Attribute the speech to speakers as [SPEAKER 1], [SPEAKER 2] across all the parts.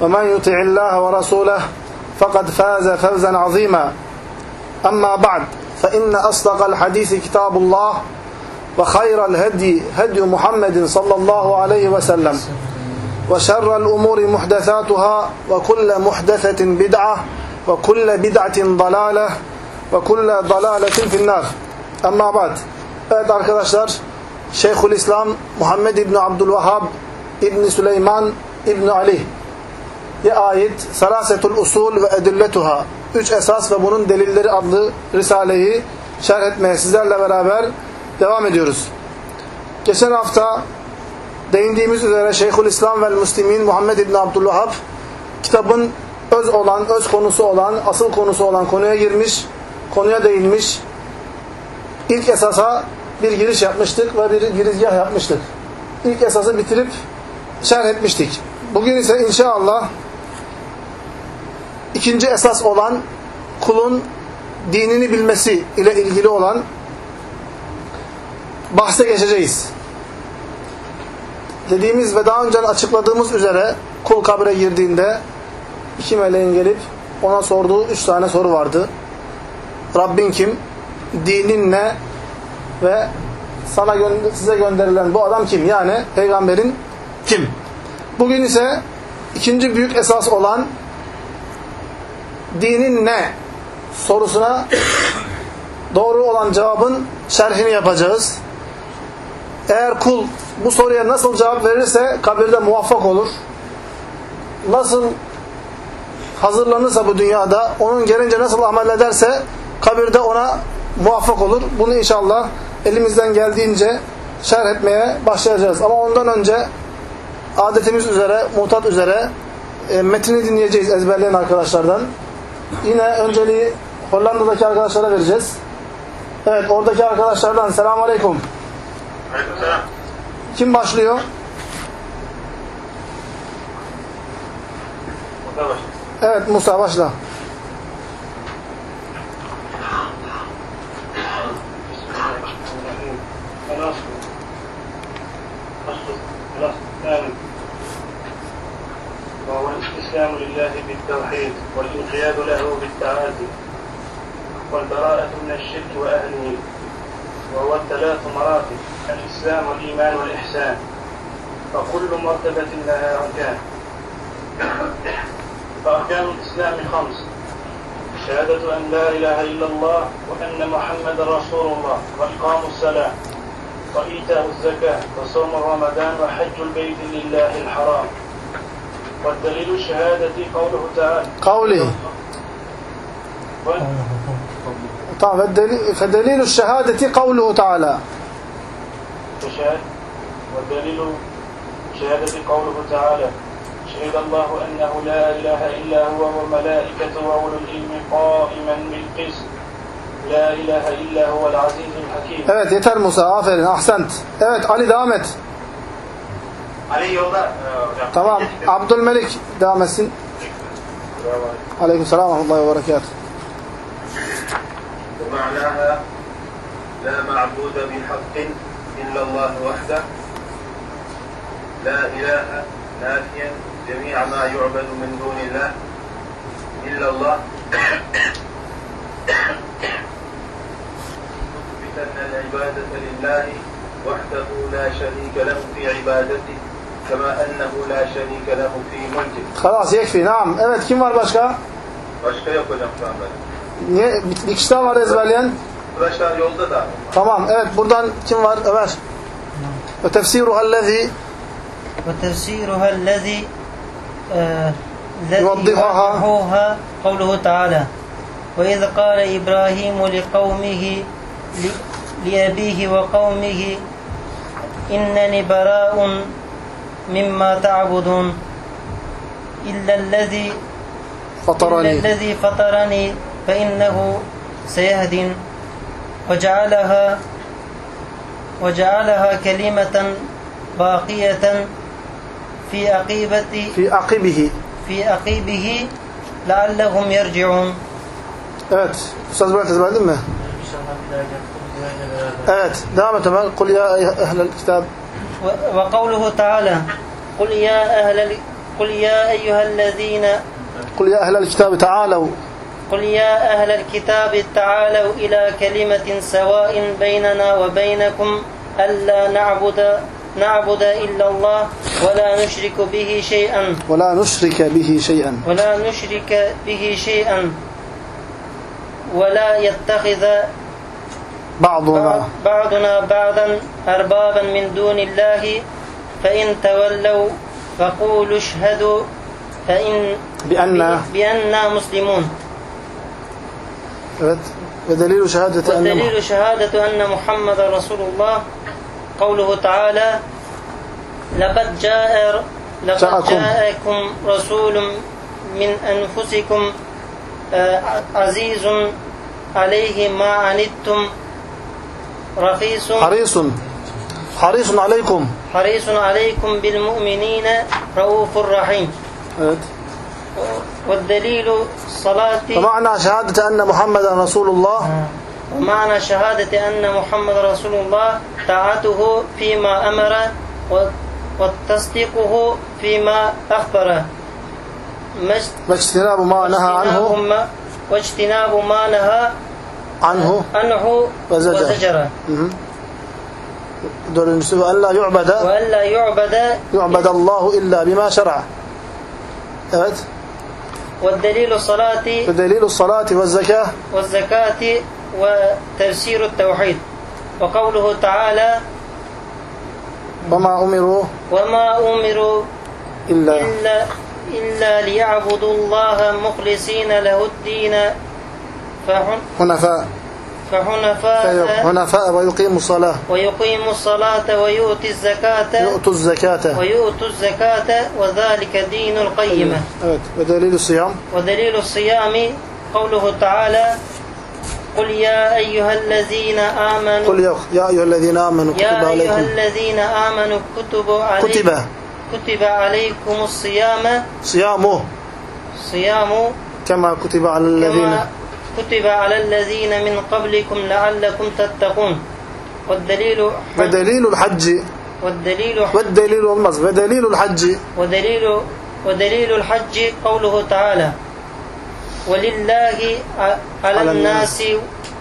[SPEAKER 1] ومن يطع الله ورسوله فقد فاز فوزا عظيما. أما بعد فإن أصدق الحديث كتاب الله وخير الهدي هدي محمد صلى الله عليه وسلم وشر الأمور محدثاتها وكل محدثة بدعة وكل بدعة ضلالة وكل ضلالة في النار. أما بعد Evet arkadaşlar Şeyhülislam Muhammed İbni Abdülvahhab İbni Süleyman İbni Ali ye ait Sarasetul Usul ve Edilletuha Üç esas ve bunun delilleri adlı Risale'yi şerh etmeye sizlerle beraber devam ediyoruz. Geçen hafta değindiğimiz üzere Şeyhülislam ve Müslimin Muhammed İbni Abdülvahhab kitabın öz olan, öz konusu olan, asıl konusu olan konuya girmiş, konuya değinmiş. İlk esasa bir giriş yapmıştık ve bir girizgah yapmıştık. İlk esası bitirip şerh etmiştik. Bugün ise inşallah ikinci esas olan kulun dinini bilmesi ile ilgili olan bahse geçeceğiz. Dediğimiz ve daha önce açıkladığımız üzere kul kabre girdiğinde iki meleğin gelip ona sorduğu üç tane soru vardı. Rabbin kim? Dinin ne? Ve sana gö size gönderilen bu adam kim? Yani peygamberin kim? Bugün ise ikinci büyük esas olan dinin ne sorusuna doğru olan cevabın şerhini yapacağız. Eğer kul bu soruya nasıl cevap verirse kabirde muvaffak olur. Nasıl hazırlanırsa bu dünyada, onun gelince nasıl amel ederse kabirde ona muvaffak olur. Bunu inşallah elimizden geldiğince şerh etmeye başlayacağız. Ama ondan önce adetimiz üzere, mutat üzere e, metini dinleyeceğiz ezberleyen arkadaşlardan. Yine önceliği Hollanda'daki arkadaşlara vereceğiz. Evet, oradaki arkadaşlardan selamun aleyküm.
[SPEAKER 2] Aleykümselam.
[SPEAKER 1] Kim başlıyor?
[SPEAKER 2] Musa baş.
[SPEAKER 1] Evet, Musa başla.
[SPEAKER 2] وهو الاستسلام لله بالتوحيد والانقياد له بالتعازي والبراءة من الشرك وأهله وهو الثلاث مراتب الإسلام والإيمان والإحسان. فكل مرتبة لها أركان. فأركان الإسلام خمس شهادة أن لا إله إلا الله وأن محمد رسول الله وإقام الصلاة وإيتاء الزكاة وصوم رمضان وحج البيت لله الحرام. والدليل الشهادة قوله تعالى.
[SPEAKER 1] Ve delil, fedelilu şehadeti kavluhu Teala.
[SPEAKER 2] وشهاد والدليل شهادة قوله تعالى شهد الله أنه لا إله إلا هو والملائكة وأولو العلم قائما بالقسط لا إله إلا هو العزيز الحكيم
[SPEAKER 1] Evet yeter Musa. Aferin. Ahsent. Evet Ali devam et.
[SPEAKER 2] Ali yolda e, hocam.
[SPEAKER 1] Tamam. Abdülmelik devam etsin. Aleykümselam ve rahmetullahi ve berekatuhu.
[SPEAKER 3] ومعناها لا معبود بحق إلا الله وحده لا إله نافيا جميع ما يعبد من دون الله إلا الله مثبتا أن العبادة لله وحده لا شريك له في عبادته كما أنه لا شريك له في ملكه.
[SPEAKER 1] خلاص يكفي. نعم. evet kim var başka
[SPEAKER 3] başka yok hocam şu an ben
[SPEAKER 1] niye bir kişi daha var ezberleyen
[SPEAKER 3] arkadaşlar yolda da
[SPEAKER 1] tamam evet buradan kim وتفسيرها الذي؟
[SPEAKER 4] وتفسيرها الذي آه،
[SPEAKER 1] يوضحها
[SPEAKER 4] قوله تعالى وإذ قال إبراهيم لقومه لأبيه وقومه إنني براء مما تعبدون إلا الذي إلا
[SPEAKER 1] fatarani.
[SPEAKER 4] الذي فطرني فإنه سيهدين وجعلها وجعلها كلمة باقية في عقيبة
[SPEAKER 1] Fi akibihi.
[SPEAKER 4] في عقيبه لعلهم يرجعون
[SPEAKER 1] Evet. Ustaz Bülent ezberledin mi? Evet. Devam et Ömer. Kul ya ehlel kitab.
[SPEAKER 4] وقوله تعالى قل يا أهل قل يا أيها الذين
[SPEAKER 1] Kul ya ehlel kitab ta'alav.
[SPEAKER 4] قل يا أهل الكتاب تعالوا إلى كلمة سواء بيننا وبينكم ألا نعبد نعبد إلا الله ولا نشرك به شيئا
[SPEAKER 1] la nuşrike bihi şey'en.
[SPEAKER 4] ولا نشرك به شيئا ولا يتخذ
[SPEAKER 1] Ba'duna.
[SPEAKER 4] بعضنا بعضا أربابا من دون الله فإن تولوا فقولوا اشهدوا فإن
[SPEAKER 1] بأن
[SPEAKER 4] بأننا مسلمون
[SPEAKER 1] delilu şehadeti enne
[SPEAKER 4] والدليل شهادة أن محمد رسول الله قوله تعالى لقد جاء لقد
[SPEAKER 1] جاءكم.
[SPEAKER 4] جاءكم رسول من أنفسكم آه، عزيز عليه ما عنتم رخيص.
[SPEAKER 1] حريص. حريص عليكم.
[SPEAKER 4] حريص عليكم بالمؤمنين رؤوف رحيم.
[SPEAKER 1] إيه.
[SPEAKER 4] والدليل الصلاة
[SPEAKER 1] ومعنى شهادة أن محمدا رسول الله.
[SPEAKER 4] ومعنى شهادة أن محمد رسول الله طاعته فيما أمر وتصديقه فيما أخبره
[SPEAKER 1] واجتناب ما نهى عنه.
[SPEAKER 4] واجتناب ما نهى
[SPEAKER 1] عنه
[SPEAKER 4] عنه
[SPEAKER 1] وزجر. دول المسلم ألا يعبد
[SPEAKER 4] وألا يعبد
[SPEAKER 1] يعبد الله إلا بما شرع.
[SPEAKER 4] أبد والدليل الصلاة
[SPEAKER 1] والدليل الصلاة والزكاة.
[SPEAKER 4] والزكاة وتفسير التوحيد. وقوله تعالى
[SPEAKER 1] وما أمروا
[SPEAKER 4] وما أمروا
[SPEAKER 1] إلا.
[SPEAKER 4] إلا, إلا ليعبدوا الله مخلصين له الدين.
[SPEAKER 1] حنفاء
[SPEAKER 4] فحنفاء
[SPEAKER 1] حنفاء أيوة، ويقيم الصلاة.
[SPEAKER 4] ويقيم الصلاة ويؤتي الزكاة.
[SPEAKER 1] يؤتوا الزكاة.
[SPEAKER 4] ويؤتوا الزكاة وذلك دين القيمة.
[SPEAKER 1] أيوة، أيوة. ودليل الصيام.
[SPEAKER 4] ودليل الصيام قوله تعالى قل يا أيها الذين آمنوا
[SPEAKER 1] قل يا أيها الذين آمنوا كتب عليكم
[SPEAKER 4] يا أيها الذين آمنوا كتب عليكم
[SPEAKER 1] كتب.
[SPEAKER 4] كتب عليكم الصيام.
[SPEAKER 1] صيامه.
[SPEAKER 4] صيام
[SPEAKER 1] كما كتب على
[SPEAKER 4] الذين كتب على الذين من قبلكم لعلكم تتقون. والدليل
[SPEAKER 1] ودليل الحج.
[SPEAKER 4] والدليل
[SPEAKER 1] والدليل والنص ودليل الحج.
[SPEAKER 4] ودليل ودليل الحج قوله تعالى ولله على الناس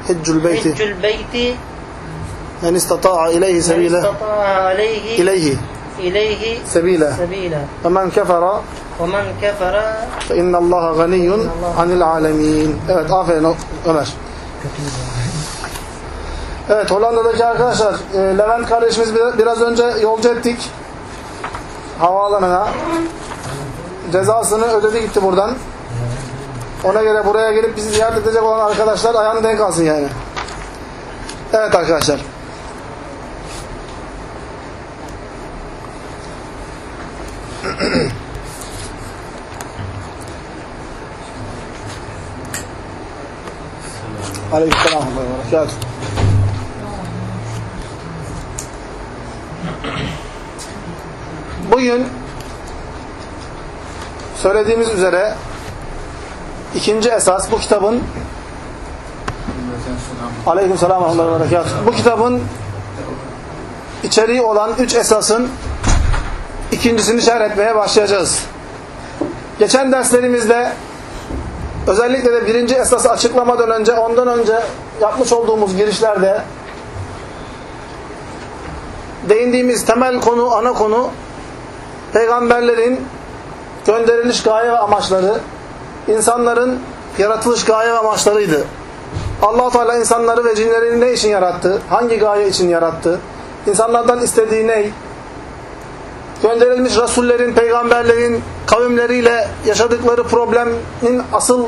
[SPEAKER 1] حج البيت.
[SPEAKER 4] حج البيت.
[SPEAKER 1] من استطاع إليه
[SPEAKER 4] سبيلا
[SPEAKER 1] من
[SPEAKER 4] استطاع عليه إليه.
[SPEAKER 1] إليه
[SPEAKER 4] سبيلا
[SPEAKER 1] سبيلا. فمن كفر
[SPEAKER 4] ومن كفر
[SPEAKER 1] fe innallaha ganiyyun anil alemin. Evet aferin Ö- Ömer. Evet Hollanda'daki arkadaşlar e, Levent kardeşimiz bir- biraz önce yolcu ettik. Havaalanına. Cezasını ödedi gitti buradan. Ona göre buraya gelip bizi ziyaret edecek olan arkadaşlar ayağını denk alsın yani. Evet arkadaşlar. Aleykümselam ve berekatuhu. Bugün söylediğimiz üzere ikinci esas bu kitabın Aleykümselam ve berekatuhu. Bu kitabın içeriği olan üç esasın ikincisini şerh etmeye başlayacağız. Geçen derslerimizde özellikle de birinci esası açıklamadan önce ondan önce yapmış olduğumuz girişlerde değindiğimiz temel konu, ana konu peygamberlerin gönderiliş gaye ve amaçları, insanların yaratılış gaye ve amaçlarıydı. allah Teala insanları ve cinleri ne için yarattı? Hangi gaye için yarattı? İnsanlardan istediği ne? Gönderilmiş rasullerin, peygamberlerin kavimleriyle yaşadıkları problemin asıl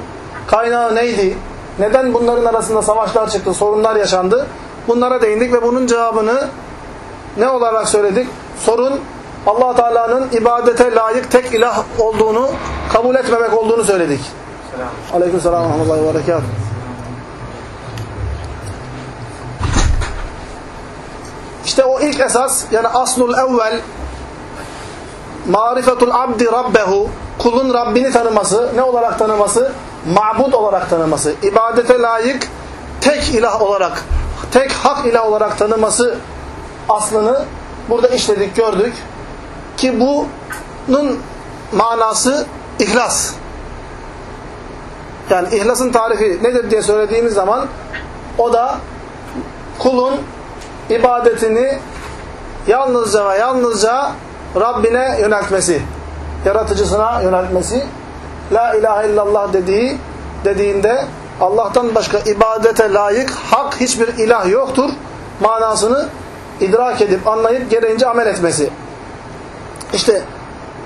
[SPEAKER 1] kaynağı neydi? Neden bunların arasında savaşlar çıktı, sorunlar yaşandı? Bunlara değindik ve bunun cevabını ne olarak söyledik? Sorun allah Teala'nın ibadete layık tek ilah olduğunu kabul etmemek olduğunu söyledik. Aleyküm selam ve berekatuhu. İşte o ilk esas yani aslul evvel marifetul abdi rabbehu kulun Rabbini tanıması ne olarak tanıması? Ma'bud olarak tanıması. ibadete layık tek ilah olarak tek hak ilah olarak tanıması aslını burada işledik gördük. Ki bunun manası ihlas. Yani ihlasın tarifi nedir diye söylediğimiz zaman o da kulun ibadetini yalnızca ve yalnızca Rabbine yöneltmesi, yaratıcısına yöneltmesi, La ilahe illallah dediği dediğinde Allah'tan başka ibadete layık hak hiçbir ilah yoktur manasını idrak edip anlayıp gereğince amel etmesi. İşte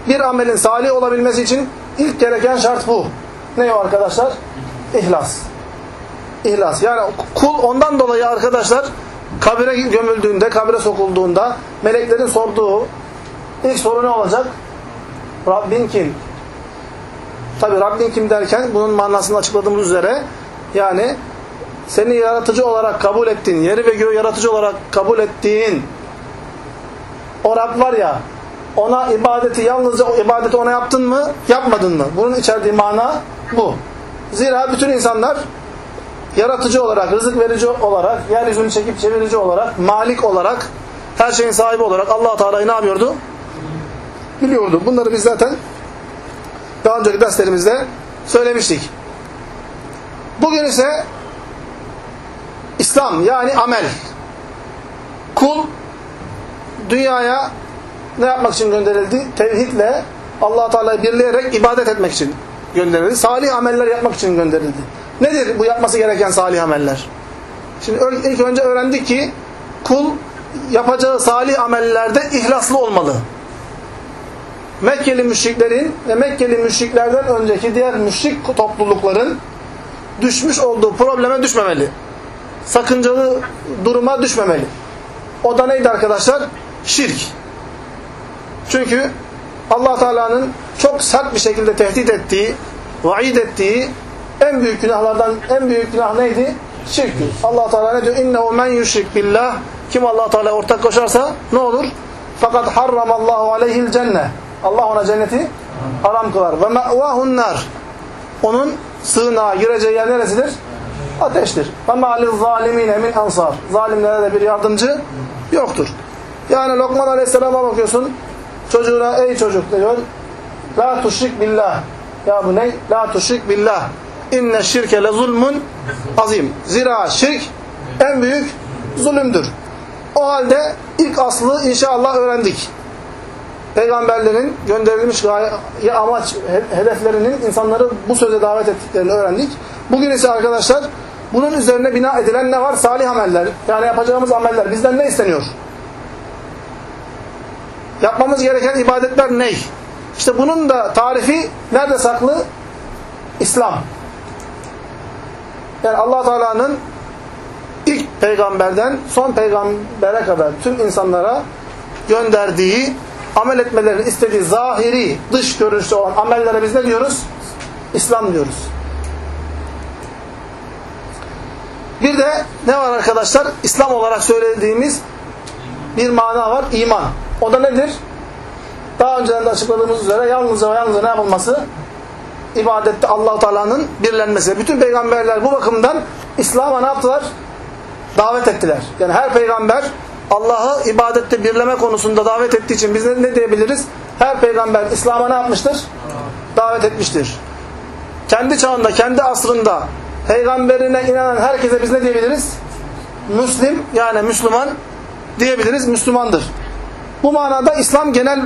[SPEAKER 1] bir amelin salih olabilmesi için ilk gereken şart bu. Ne o arkadaşlar? İhlas. İhlas. Yani kul ondan dolayı arkadaşlar kabire gömüldüğünde, kabire sokulduğunda meleklerin sorduğu ilk soru ne olacak? Rabbin kim? Tabi Rabbin kim derken bunun manasını açıkladığımız üzere yani seni yaratıcı olarak kabul ettiğin, yeri ve göğü yaratıcı olarak kabul ettiğin o Rab var ya ona ibadeti yalnızca o ibadeti ona yaptın mı, yapmadın mı? Bunun içerdiği mana bu. Zira bütün insanlar yaratıcı olarak, rızık verici olarak, yeryüzünü çekip çevirici olarak, malik olarak, her şeyin sahibi olarak allah Teala'yı ne yapıyordu? Biliyordu. Bunları biz zaten daha önceki derslerimizde söylemiştik. Bugün ise İslam yani amel. Kul dünyaya ne yapmak için gönderildi? Tevhidle allah Teala'yı birleyerek ibadet etmek için gönderildi. Salih ameller yapmak için gönderildi. Nedir bu yapması gereken salih ameller? Şimdi ilk önce öğrendik ki kul yapacağı salih amellerde ihlaslı olmalı. Mekkeli müşriklerin ve Mekkeli müşriklerden önceki diğer müşrik toplulukların düşmüş olduğu probleme düşmemeli. Sakıncalı duruma düşmemeli. O da neydi arkadaşlar? Şirk. Çünkü allah Teala'nın çok sert bir şekilde tehdit ettiği, vaid ettiği en büyük günahlardan en büyük günah neydi? Şirkti. allah Teala ne diyor? İnnehu men yüşrik billah kim allah Teala ortak koşarsa ne olur? Fakat harramallahu aleyhil cenne. Allah ona cenneti haram kılar. Ve me'vahun nar. Onun sığınağa gireceği yer neresidir? Ateştir. Ve ma'lil zalimine min ansar. Zalimlere de bir yardımcı yoktur. Yani Lokman Aleyhisselam'a bakıyorsun. Çocuğuna ey çocuk diyor. La tuşrik billah. Ya bu ne? La tuşrik billah. İnne şirke le zulmun azim. Zira şirk en büyük zulümdür. O halde ilk aslı inşallah öğrendik. Peygamberlerin gönderilmiş gaye, amaç, hedeflerinin insanları bu söze davet ettiklerini öğrendik. Bugün ise arkadaşlar bunun üzerine bina edilen ne var? Salih ameller. Yani yapacağımız ameller. Bizden ne isteniyor? Yapmamız gereken ibadetler ne? İşte bunun da tarifi nerede saklı? İslam. Yani allah Teala'nın ilk peygamberden son peygambere kadar tüm insanlara gönderdiği, amel etmelerini istediği zahiri, dış görünüşte olan amellere biz ne diyoruz? İslam diyoruz. Bir de ne var arkadaşlar? İslam olarak söylediğimiz bir mana var. iman. O da nedir? Daha önceden de açıkladığımız üzere yalnızca ve yalnızca ne yapılması? İbadette allah Teala'nın birlenmesi. Bütün peygamberler bu bakımdan İslam'a ne yaptılar? Davet ettiler. Yani her peygamber Allah'ı ibadette birleme konusunda davet ettiği için biz ne, ne diyebiliriz? Her peygamber İslam'a ne yapmıştır? Davet etmiştir. Kendi çağında, kendi asrında peygamberine inanan herkese biz ne diyebiliriz? Müslim yani Müslüman diyebiliriz, Müslümandır. Bu manada İslam genel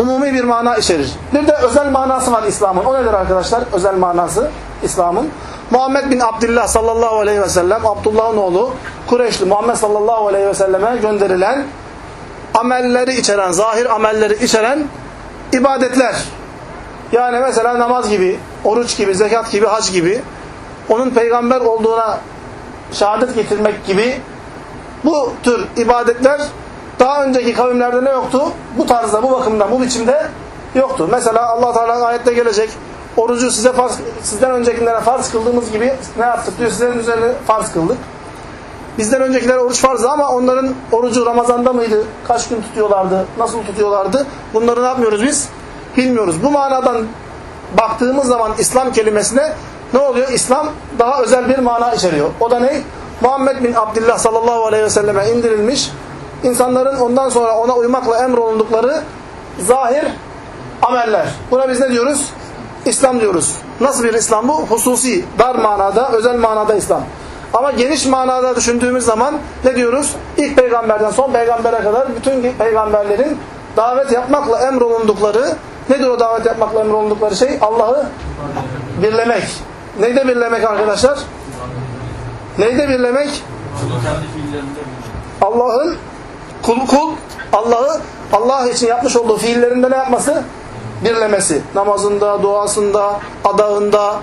[SPEAKER 1] umumi bir mana içerir. Bir de özel manası var İslam'ın. O nedir arkadaşlar? Özel manası İslam'ın. Muhammed bin Abdullah sallallahu aleyhi ve sellem, Abdullah'ın oğlu, Kureyşli Muhammed sallallahu aleyhi ve selleme gönderilen amelleri içeren, zahir amelleri içeren ibadetler. Yani mesela namaz gibi, oruç gibi, zekat gibi, hac gibi, onun peygamber olduğuna şehadet getirmek gibi bu tür ibadetler daha önceki kavimlerde ne yoktu? Bu tarzda, bu bakımdan, bu biçimde yoktu. Mesela Allah Teala ayette gelecek. Orucu size farz, sizden öncekilere farz kıldığımız gibi ne yaptık diyor. Sizlerin üzerine farz kıldık. Bizden öncekiler oruç farzdı ama onların orucu Ramazan'da mıydı? Kaç gün tutuyorlardı? Nasıl tutuyorlardı? Bunları ne yapmıyoruz biz? Bilmiyoruz. Bu manadan baktığımız zaman İslam kelimesine ne oluyor? İslam daha özel bir mana içeriyor. O da ne? Muhammed bin Abdullah sallallahu aleyhi ve selleme indirilmiş. İnsanların ondan sonra ona uymakla emrolundukları zahir ameller. Buna biz ne diyoruz? İslam diyoruz. Nasıl bir İslam bu? Hususi, dar manada, özel manada İslam. Ama geniş manada düşündüğümüz zaman ne diyoruz? İlk peygamberden son peygambere kadar bütün peygamberlerin davet yapmakla emrolundukları, nedir o davet yapmakla emrolundukları şey? Allah'ı birlemek. Neyde birlemek arkadaşlar? Neyde birlemek? Allah'ın kul kul Allah'ı Allah için yapmış olduğu fiillerinde ne yapması? Birlemesi. Namazında, duasında, adağında,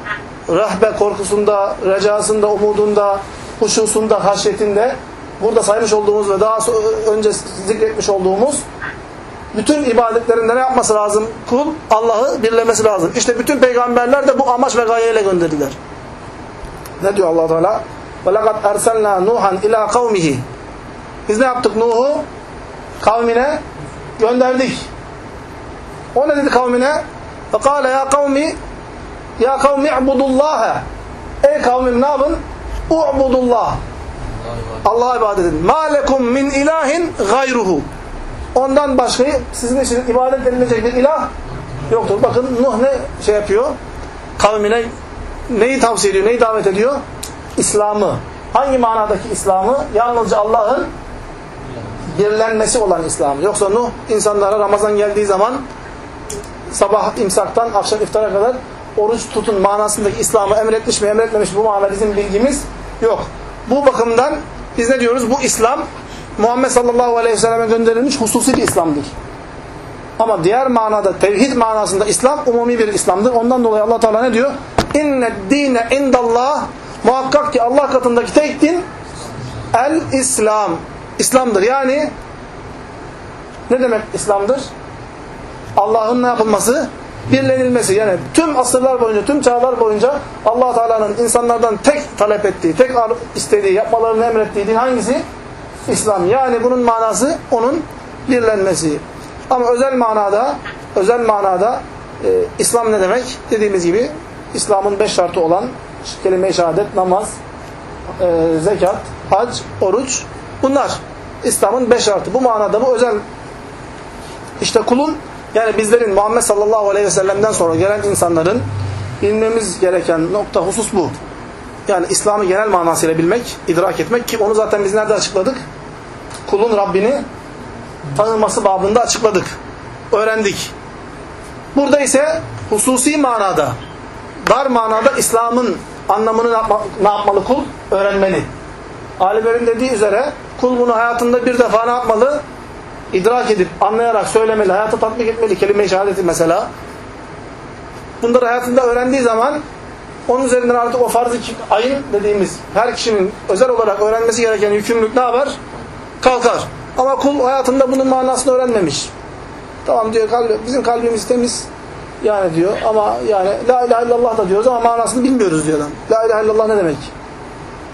[SPEAKER 1] rahbe korkusunda, recasında, umudunda, huşusunda, haşyetinde burada saymış olduğumuz ve daha önce zikretmiş olduğumuz bütün ibadetlerinde ne yapması lazım? Kul Allah'ı birlemesi lazım. İşte bütün peygamberler de bu amaç ve gayeyle gönderdiler. Ne diyor Allah Teala? وَلَقَدْ اَرْسَلْنَا نُوحًا اِلَى قَوْمِهِ Biz ne yaptık Nuh'u? Kavmine gönderdik. O ne dedi kavmine? فَقَالَ ya kavmi ya kavmi i'budullaha. Ey kavmim ne yapın? U'budullah. Allah'a ibadet edin. Ma lekum min ilahin gayruhu. Ondan başkayı sizin için ibadet edilecek bir ilah yoktur. Bakın Nuh ne şey yapıyor? Kavmine neyi tavsiye ediyor, neyi davet ediyor? İslam'ı. Hangi manadaki İslam'ı? Yalnızca Allah'ın birlenmesi olan İslam'ı. Yoksa Nuh insanlara Ramazan geldiği zaman sabah imsaktan akşam iftara kadar oruç tutun manasındaki İslam'ı emretmiş mi emretmemiş mi bu manada bizim bilgimiz yok. Bu bakımdan biz ne diyoruz? Bu İslam Muhammed sallallahu aleyhi ve selleme gönderilmiş hususi bir İslam'dır. Ama diğer manada tevhid manasında İslam umumi bir İslam'dır. Ondan dolayı Allah Teala ne diyor? İnne dine indallah muhakkak ki Allah katındaki tek din el İslam. İslam'dır. Yani ne demek İslam'dır? Allah'ın ne yapılması? Birlenilmesi. Yani tüm asırlar boyunca, tüm çağlar boyunca allah Teala'nın insanlardan tek talep ettiği, tek istediği, yapmalarını emrettiği din hangisi? İslam. Yani bunun manası onun birlenmesi. Ama özel manada, özel manada e, İslam ne demek? Dediğimiz gibi İslam'ın beş şartı olan kelime-i şehadet, namaz, e, zekat, hac, oruç bunlar. İslam'ın beş şartı. Bu manada bu özel işte kulun yani bizlerin Muhammed sallallahu aleyhi ve sellem'den sonra gelen insanların bilmemiz gereken nokta husus bu. Yani İslam'ı genel manasıyla bilmek, idrak etmek ki onu zaten biz nerede açıkladık? Kulun Rabbini tanıması babında açıkladık. Öğrendik. Burada ise hususi manada, dar manada İslam'ın anlamını ne, yapma, ne yapmalı kul? Öğrenmeli. Alimlerin dediği üzere kul bunu hayatında bir defa ne yapmalı? İdrak edip, anlayarak, söylemeli, hayata tatbik etmeli. Kelime-i şehadeti mesela. Bunları hayatında öğrendiği zaman onun üzerinden artık o farz-ı ayın dediğimiz her kişinin özel olarak öğrenmesi gereken yükümlülük ne yapar? Kalkar. Ama kul hayatında bunun manasını öğrenmemiş. Tamam diyor bizim kalbimiz temiz yani diyor ama yani la ilahe illallah da diyoruz ama manasını bilmiyoruz diyor adam. La ilahe illallah ne demek?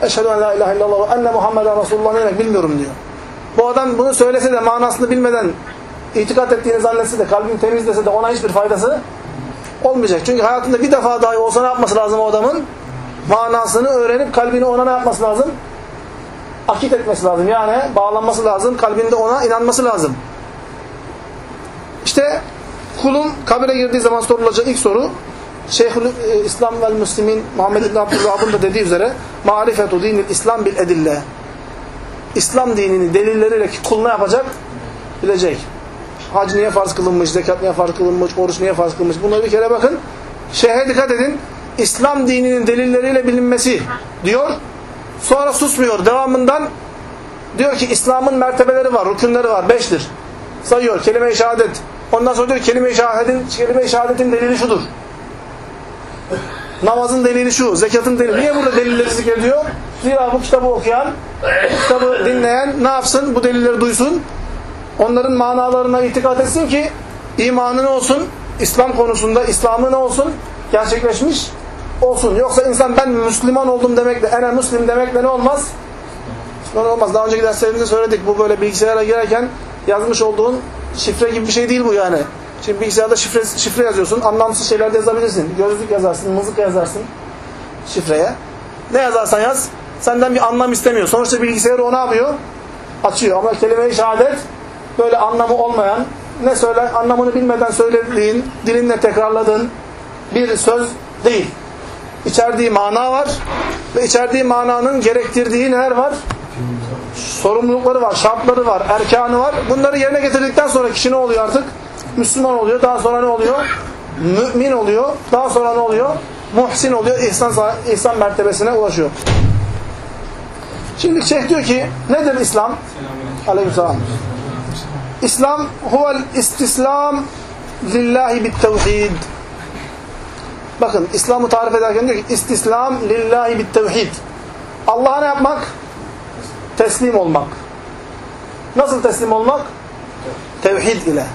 [SPEAKER 1] Eşhedü en la ilahe illallah ve enne Muhammeden Resulullah ne demek bilmiyorum diyor. Bu adam bunu söylese de manasını bilmeden itikat ettiğini zannetse de kalbin temiz dese de ona hiçbir faydası olmayacak. Çünkü hayatında bir defa dahi olsa ne yapması lazım o adamın? Manasını öğrenip kalbini ona ne yapması lazım? Akit etmesi lazım. Yani bağlanması lazım. Kalbinde ona inanması lazım. İşte kulun kabire girdiği zaman sorulacak ilk soru Şeyhül e, İslam vel Müslimin Muhammed İbn Abdülvahab'ın da dediği üzere marifetu dinil İslam bil edille İslam dinini delilleriyle kul ne yapacak? Bilecek. Hac niye farz kılınmış, zekat niye farz kılınmış, oruç niye farz kılınmış. Bunları bir kere bakın. Şeyhe dikkat edin. İslam dininin delilleriyle bilinmesi diyor. Sonra susmuyor. Devamından diyor ki İslam'ın mertebeleri var, rükünleri var. Beştir. Sayıyor. Kelime-i şehadet. Ondan sonra diyor kelime-i şehadetin, kelime şehadetin delili şudur. Namazın delili şu, zekatın delili. Niye burada delilleri zikrediyor? Zira bu kitabı okuyan, kitabı dinleyen ne yapsın? Bu delilleri duysun. Onların manalarına itikat etsin ki imanı ne olsun? İslam konusunda İslam'ı ne olsun? Gerçekleşmiş olsun. Yoksa insan ben Müslüman oldum demekle, ene Müslim demekle ne olmaz? Müslüman olmaz. Daha önceki derslerimizde söyledik. Bu böyle bilgisayara girerken yazmış olduğun şifre gibi bir şey değil bu yani. Şimdi bilgisayarda şifre, şifre yazıyorsun. Anlamsız şeyler de yazabilirsin. Gözlük yazarsın, mızık yazarsın şifreye. Ne yazarsan yaz. Senden bir anlam istemiyor. Sonuçta bilgisayarı o ne yapıyor? Açıyor. Ama kelime-i şehadet böyle anlamı olmayan, ne söyle anlamını bilmeden söylediğin, dilinle tekrarladığın bir söz değil. İçerdiği mana var ve içerdiği mananın gerektirdiği neler var? Sorumlulukları var, şartları var, erkanı var. Bunları yerine getirdikten sonra kişi ne oluyor artık? Müslüman oluyor. Daha sonra ne oluyor? Mümin oluyor. Daha sonra ne oluyor? Muhsin oluyor. İhsan, ihsan mertebesine ulaşıyor. Şimdi şeyh diyor ki nedir İslam? Aleykümselam. İslam huvel istislam lillahi bit tevhid. Bakın İslam'ı tarif ederken diyor ki istislam lillahi bit tevhid. Allah'a ne yapmak? Teslim olmak. Nasıl teslim olmak? Tevhid ile.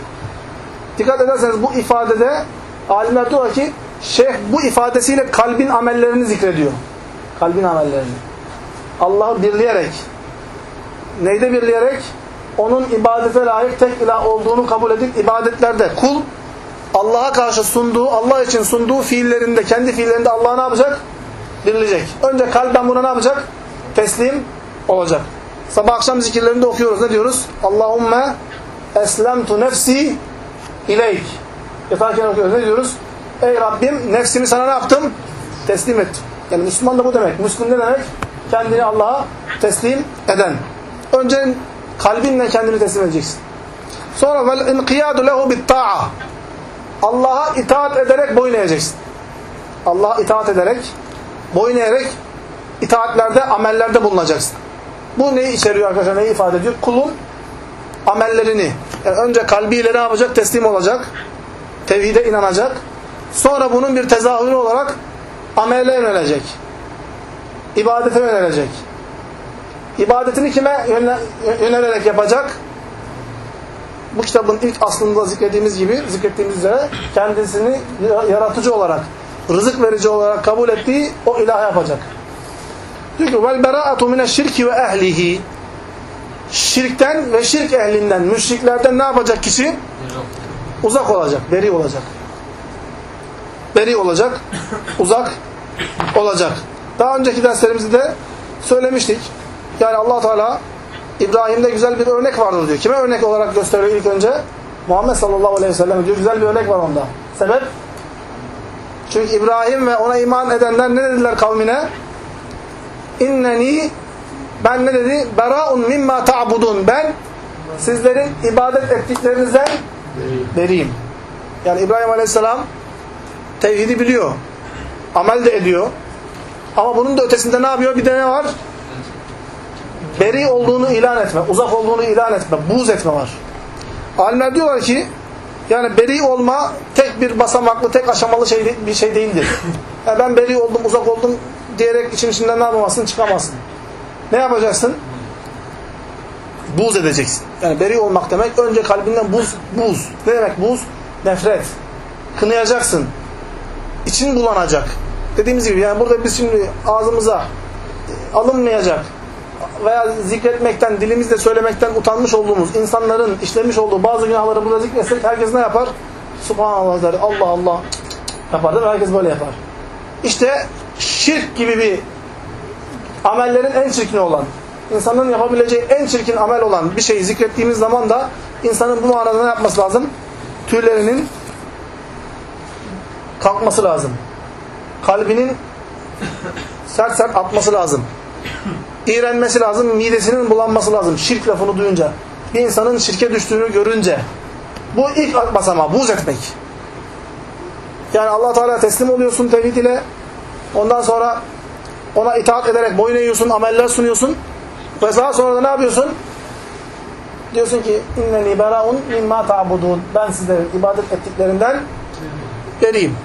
[SPEAKER 1] Dikkat ederseniz bu ifadede alimler diyorlar ki şeyh bu ifadesiyle kalbin amellerini zikrediyor. Kalbin amellerini. Allah'ı birleyerek neyde birleyerek? Onun ibadete layık tek ilah olduğunu kabul edip ibadetlerde kul Allah'a karşı sunduğu, Allah için sunduğu fiillerinde, kendi fiillerinde Allah'a ne yapacak? Birleyecek. Önce kalben buna ne yapacak? Teslim olacak. Sabah akşam zikirlerinde okuyoruz. Ne diyoruz? Allahümme eslemtu nefsi ileyk. Yatarken okuyoruz. Ne diyoruz? Ey Rabbim nefsimi sana ne yaptım? Teslim ettim. Yani Müslüman da bu demek. Müslüm ne demek? Kendini Allah'a teslim eden. Önce kalbinle kendini teslim edeceksin. Sonra vel inqiyadu lehu bit ta'a. Allah'a itaat ederek boyun eğeceksin. Allah'a itaat ederek, boyun eğerek itaatlerde, amellerde bulunacaksın. Bu neyi içeriyor arkadaşlar, neyi ifade ediyor? Kulun amellerini. Yani önce kalbiyle ne yapacak? Teslim olacak. Tevhide inanacak. Sonra bunun bir tezahürü olarak amele yönelecek. İbadete yönelecek. İbadetini kime yönelerek yapacak? Bu kitabın ilk aslında zikrediğimiz gibi, zikrettiğimiz üzere kendisini yaratıcı olarak, rızık verici olarak kabul ettiği o ilah yapacak. Diyor ki vel bera'atu mineşşirki ve ehlihi. Şirkten ve şirk ehlinden, müşriklerden ne yapacak kişi? Uzak olacak, beri olacak. Beri olacak, uzak olacak. Daha önceki derslerimizde de söylemiştik. Yani allah Teala İbrahim'de güzel bir örnek vardır diyor. Kime örnek olarak gösteriyor ilk önce? Muhammed sallallahu aleyhi ve sellem diyor. Güzel bir örnek var onda. Sebep? Çünkü İbrahim ve ona iman edenler ne dediler kavmine? İnneni ben ne dedi? Bera'un mimma ta'budun. Ben sizlerin ibadet ettiklerinizden beriyim. Yani İbrahim aleyhisselam tevhidi biliyor. Amel de ediyor. Ama bunun da ötesinde ne yapıyor? Bir de ne var? Beri olduğunu ilan etme, uzak olduğunu ilan etme, buğz etme var. Alimler diyorlar ki yani beri olma tek bir basamaklı, tek aşamalı şey, bir şey değildir. Yani ben beri oldum, uzak oldum diyerek için içinden ne yapamazsın? Çıkamazsın. Ne yapacaksın? Buz edeceksin. Yani beri olmak demek önce kalbinden buz, buz. Ne demek buz? Nefret. Kınayacaksın. İçin bulanacak. Dediğimiz gibi yani burada biz şimdi ağzımıza alınmayacak veya zikretmekten, dilimizle söylemekten utanmış olduğumuz insanların işlemiş olduğu bazı günahları burada zikretsek herkes ne yapar? Subhanallah der, Allah Allah yapar değil mi? Herkes böyle yapar. İşte şirk gibi bir amellerin en çirkin olan, insanın yapabileceği en çirkin amel olan bir şeyi zikrettiğimiz zaman da insanın bu manada ne yapması lazım? Tüylerinin kalkması lazım. Kalbinin sert sert atması lazım. İğrenmesi lazım, midesinin bulanması lazım. Şirk lafını duyunca. Bir insanın şirke düştüğünü görünce. Bu ilk basamağı, buz etmek. Yani allah Teala teslim oluyorsun tevhid ile. Ondan sonra ona itaat ederek boyun eğiyorsun, ameller sunuyorsun. Ve daha sonra da ne yapıyorsun? Diyorsun ki inneni beraun mimma ta'budun. Ben sizlerin ibadet ettiklerinden beriyim.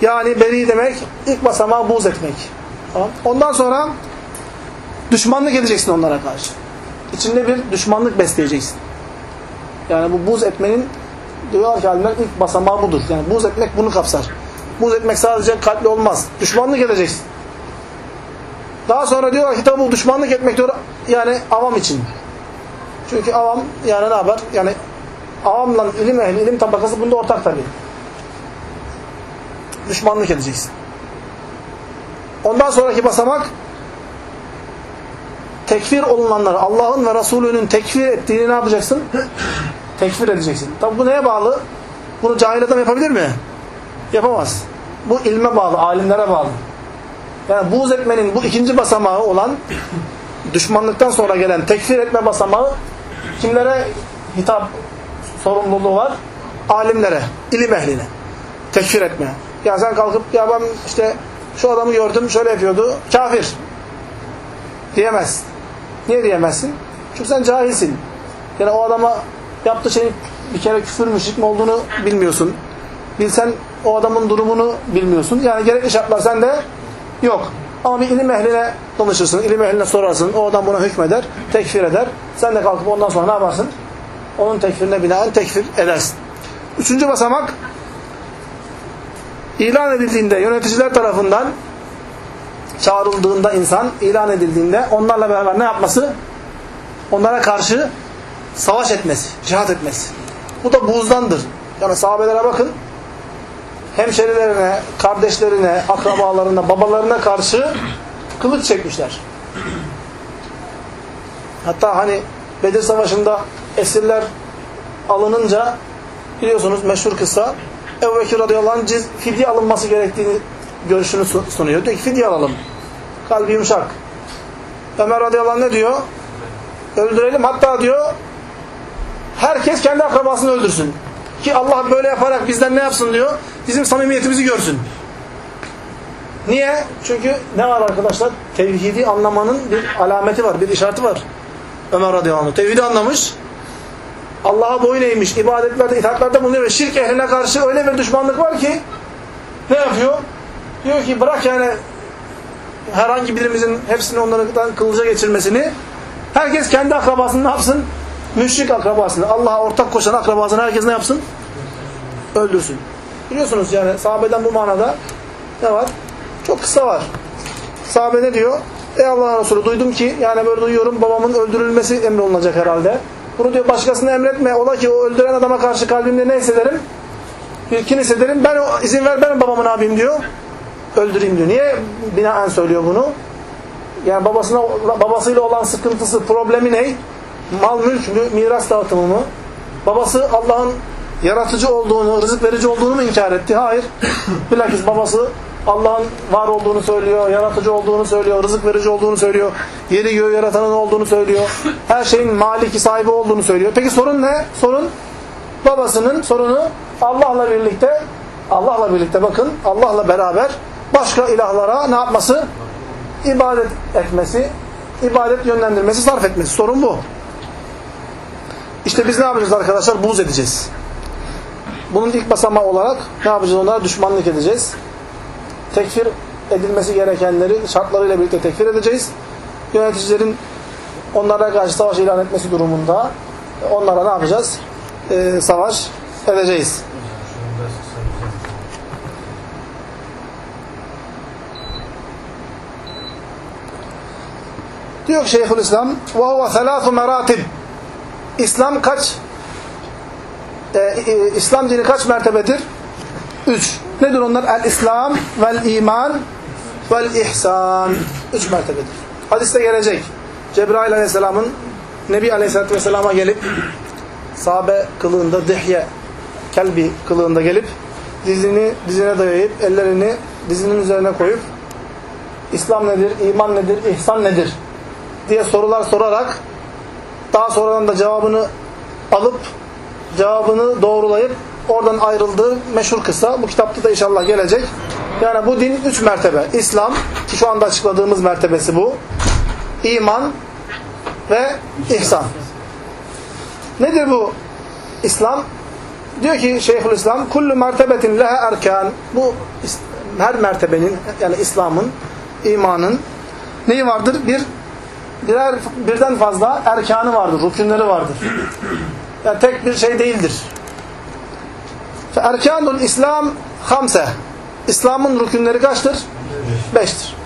[SPEAKER 1] Yani beri demek ilk basamağı buz etmek. Ondan sonra düşmanlık edeceksin onlara karşı. İçinde bir düşmanlık besleyeceksin. Yani bu buz etmenin diyorlar ki alimler ilk basamağı budur. Yani buz etmek bunu kapsar. Buz etmek sadece kalple olmaz. Düşmanlık edeceksin. Daha sonra diyorlar ki tabi bu düşmanlık etmek diyor yani avam için. Çünkü avam yani ne yapar? Yani avamla ilim ehli, ilim tabakası bunda ortak tabi. Düşmanlık edeceksin. Ondan sonraki basamak tekfir olunanları Allah'ın ve Resulünün tekfir ettiğini ne yapacaksın? tekfir edeceksin. Tabi bu neye bağlı? Bunu cahil adam yapabilir mi? Yapamaz. Bu ilme bağlı, alimlere bağlı. Yani buğz etmenin bu ikinci basamağı olan düşmanlıktan sonra gelen tekfir etme basamağı kimlere hitap sorumluluğu var? Alimlere, ilim ehline. Tekfir etme. Ya sen kalkıp ya ben işte şu adamı gördüm şöyle yapıyordu. Kafir. Diyemezsin. Niye diyemezsin? Çünkü sen cahilsin. Yani o adama yaptığı şeyin bir kere küfür müşrik mi olduğunu bilmiyorsun. Bilsen o adamın durumunu bilmiyorsun. Yani gerekli şartlar sende yok. Ama bir ilim ehline danışırsın, ilim ehline sorarsın. O adam buna hükmeder, tekfir eder. Sen de kalkıp ondan sonra ne yaparsın? Onun tekfirine binaen tekfir edersin. Üçüncü basamak ilan edildiğinde yöneticiler tarafından çağrıldığında insan ilan edildiğinde onlarla beraber ne yapması? Onlara karşı savaş etmesi, cihat etmesi. Bu da buzdandır. Yani sahabelere bakın. Hemşerilerine, kardeşlerine, akrabalarına, babalarına karşı kılıç çekmişler. Hatta hani Bedir Savaşı'nda esirler alınınca biliyorsunuz meşhur kısa Ebu Bekir radıyallahu anh fidye alınması gerektiğini görüşünü sunuyor. Diyor ki fidye alalım. Kalbi yumuşak. Ömer radıyallahu anh ne diyor? Öldürelim. Hatta diyor herkes kendi akrabasını öldürsün. Ki Allah böyle yaparak bizden ne yapsın diyor? Bizim samimiyetimizi görsün. Niye? Çünkü ne var arkadaşlar? Tevhidi anlamanın bir alameti var, bir işareti var. Ömer radıyallahu anh. Tevhidi anlamış. Allah'a boyun eğmiş, ibadetlerde, itaatlerde bulunuyor ve şirk ehline karşı öyle bir düşmanlık var ki ne yapıyor? Diyor ki bırak yani herhangi birimizin hepsini onlardan kılıca geçirmesini herkes kendi akrabasını ne yapsın? Müşrik akrabasını, Allah'a ortak koşan akrabasını herkes ne yapsın? Öldürsün. Biliyorsunuz yani sahabeden bu manada ne var? Çok kısa var. Sahabe ne diyor? Ey Allah Resulü duydum ki yani böyle duyuyorum babamın öldürülmesi emrolunacak herhalde. Bunu diyor başkasına emretme. Ola ki o öldüren adama karşı kalbimde ne hissederim? Bir kin hissederim. Ben izin ver ben babamın abim diyor. Öldüreyim diyor. Niye binaen söylüyor bunu? Yani babasına babasıyla olan sıkıntısı, problemi ne? Mal, mülk mü, miras dağıtımı mı? Babası Allah'ın yaratıcı olduğunu, rızık verici olduğunu mu inkar etti? Hayır. Bilakis babası Allah'ın var olduğunu söylüyor, yaratıcı olduğunu söylüyor, rızık verici olduğunu söylüyor, yeri göğü yaratanın olduğunu söylüyor, her şeyin maliki sahibi olduğunu söylüyor. Peki sorun ne? Sorun babasının sorunu Allah'la birlikte, Allah'la birlikte bakın, Allah'la beraber başka ilahlara ne yapması? İbadet etmesi, ibadet yönlendirmesi, sarf etmesi. Sorun bu. İşte biz ne yapacağız arkadaşlar? Buz edeceğiz. Bunun ilk basamağı olarak ne yapacağız onlara? Düşmanlık edeceğiz tekfir edilmesi gerekenleri şartlarıyla birlikte tekfir edeceğiz. Yöneticilerin onlara karşı savaş ilan etmesi durumunda onlara ne yapacağız? Ee, savaş edeceğiz. Diyor ki Şeyhülislam ve huve selâsu meratib İslam kaç e, e, İslam dini kaç mertebedir? Üç. Nedir onlar? El-İslam, vel-İman, vel-İhsan. Üç mertebedir. Hadiste gelecek. Cebrail aleyhisselamın Nebi aleyhisselatü vesselama gelip sahabe kılığında dihye kelbi kılığında gelip dizini dizine dayayıp ellerini dizinin üzerine koyup İslam nedir, iman nedir, ihsan nedir diye sorular sorarak daha sonradan da cevabını alıp cevabını doğrulayıp oradan ayrıldığı meşhur kısa. Bu kitapta da inşallah gelecek. Yani bu din üç mertebe. İslam ki şu anda açıkladığımız mertebesi bu. İman ve ihsan. Nedir bu İslam? Diyor ki Şeyhülislam kullu mertebetin leha erkan. Bu her mertebenin yani İslam'ın, imanın neyi vardır? Bir birer birden fazla erkanı vardır, rükünleri vardır. Yani tek bir şey değildir. Erkanul İslam hamse. İslam'ın rükünleri kaçtır? Beştir.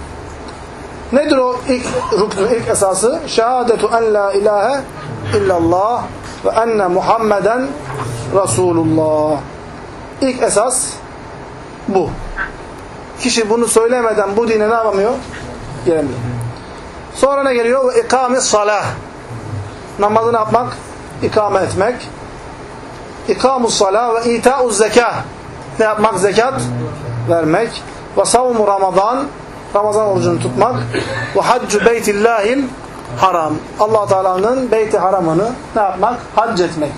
[SPEAKER 1] Nedir o ilk rüknü, ilk esası? Şehadetu en la ilahe illallah ve enne Muhammeden Resulullah. İlk esas bu. Kişi bunu söylemeden bu dine ne yapamıyor? Gelemiyor. Sonra ne geliyor? Ve salah. Namazı ne yapmak? İkame etmek. İkamus salah ve ita'uz zekah. Ne yapmak? Zekat vermek. Ve savmu Ramazan. Ramazan orucunu tutmak. Ve haccu beytillahil haram. allah Teala'nın beyti haramını ne yapmak? Hac etmek.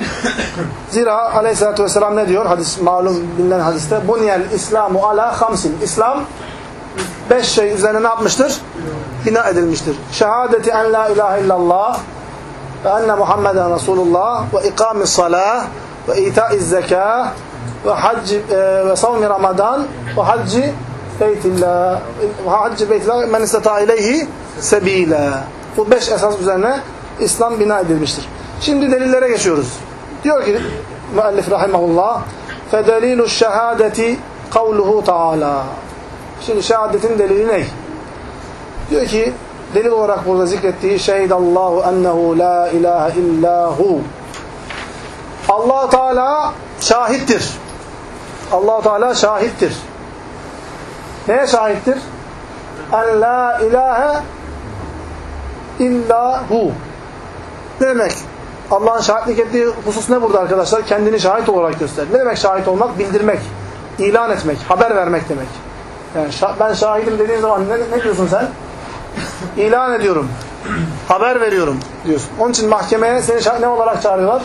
[SPEAKER 1] Zira aleyhissalatü vesselam ne diyor? Hadis, malum bilinen hadiste. Buniyel İslamu ala hamsin. İslam beş şey üzerine ne yapmıştır? Bina edilmiştir. Şehadeti en la ilahe illallah ve enne Muhammeden Resulullah ve ikamis salah ve itaiz zekah ve hac e, ve savmi Ramazan ve hacci beytillah ve hacci beytillah men istata ileyhi sebila. Bu beş esas üzerine İslam bina edilmiştir. Şimdi delillere geçiyoruz. Diyor ki müellif rahimahullah فَدَلِيلُ الشَّهَادَةِ قَوْلُهُ Teala. Şimdi şehadetin delili ne? Diyor ki delil olarak burada zikrettiği şehidallahu ennehu la ilahe illahu. Allah Teala şahittir. Allah Teala şahittir. Neye şahittir? En la ilahe illahu. Ne demek? Allah'ın şahitlik ettiği husus ne burada arkadaşlar? Kendini şahit olarak gösterir. Ne demek şahit olmak? Bildirmek, ilan etmek, haber vermek demek. Yani ben şahidim dediğin zaman ne, ne diyorsun sen? İlan ediyorum. Haber veriyorum diyorsun. Onun için mahkemeye seni ne olarak çağırıyorlar?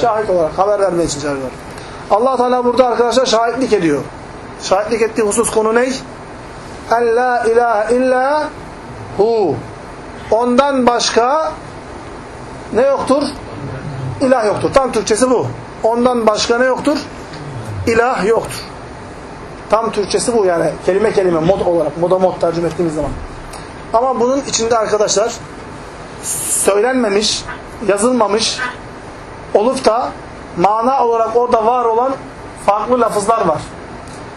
[SPEAKER 1] Şahit olarak, haber vermek için çağırıyorlar. allah Teala burada arkadaşlar şahitlik ediyor. Şahitlik ettiği husus konu ne? En la ilahe illa hu. Ondan başka ne yoktur? İlah yoktur. Tam Türkçesi bu. Ondan başka ne yoktur? İlah yoktur. Tam Türkçesi bu yani. Kelime kelime mod olarak. Moda mod tercüme ettiğimiz zaman. Ama bunun içinde arkadaşlar söylenmemiş, yazılmamış olup da mana olarak orada var olan farklı lafızlar var.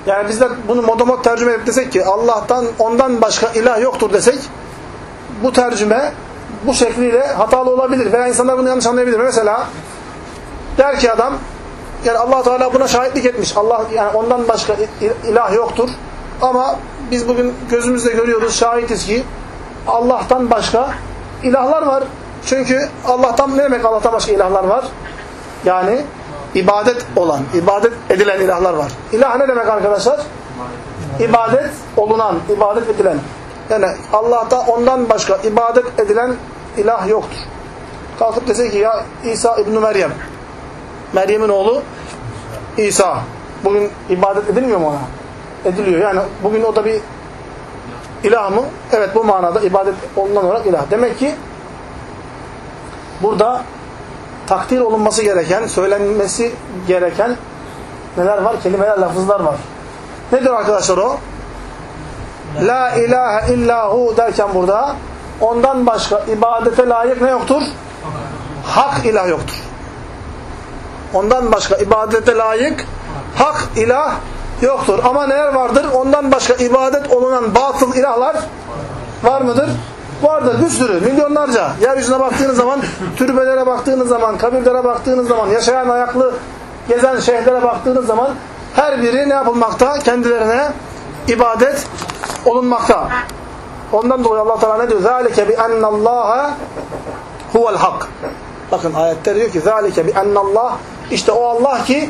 [SPEAKER 1] Yani bizler bunu modomot tercüme edip desek ki Allah'tan ondan başka ilah yoktur desek bu tercüme bu şekliyle hatalı olabilir veya insanlar bunu yanlış anlayabilir. Mesela der ki adam yani Allah Teala buna şahitlik etmiş. Allah yani ondan başka ilah yoktur. Ama biz bugün gözümüzle görüyoruz, şahitiz ki Allah'tan başka ilahlar var. Çünkü Allah'tan ne demek Allah'tan başka ilahlar var? Yani ibadet olan, ibadet edilen ilahlar var. İlah ne demek arkadaşlar? İbadet olunan, ibadet edilen. Yani Allah'ta ondan başka ibadet edilen ilah yoktur. Kalkıp dese ki ya İsa İbn Meryem Meryem'in oğlu İsa. Bugün ibadet edilmiyor mu ona? Ediliyor. Yani bugün o da bir ilah mı? Evet bu manada ibadet olunan olarak ilah. Demek ki burada takdir olunması gereken, söylenmesi gereken neler var? Kelimeler, lafızlar var. Nedir arkadaşlar o? La ilahe illahu derken burada ondan başka ibadete layık ne yoktur? Hak ilah yoktur. Ondan başka ibadete layık hak ilah yoktur. Ama neler vardır? Ondan başka ibadet olunan batıl ilahlar var mıdır? Vardır bir sürü, milyonlarca. Yeryüzüne baktığınız zaman, türbelere baktığınız zaman, kabirlere baktığınız zaman, yaşayan ayaklı gezen şeyhlere baktığınız zaman her biri ne yapılmakta? Kendilerine ibadet olunmakta. Ondan dolayı Allah Teala ne diyor? Zalike bi ennallaha huvel hak. Bakın ayette diyor ki zalike bi ennallah işte o Allah ki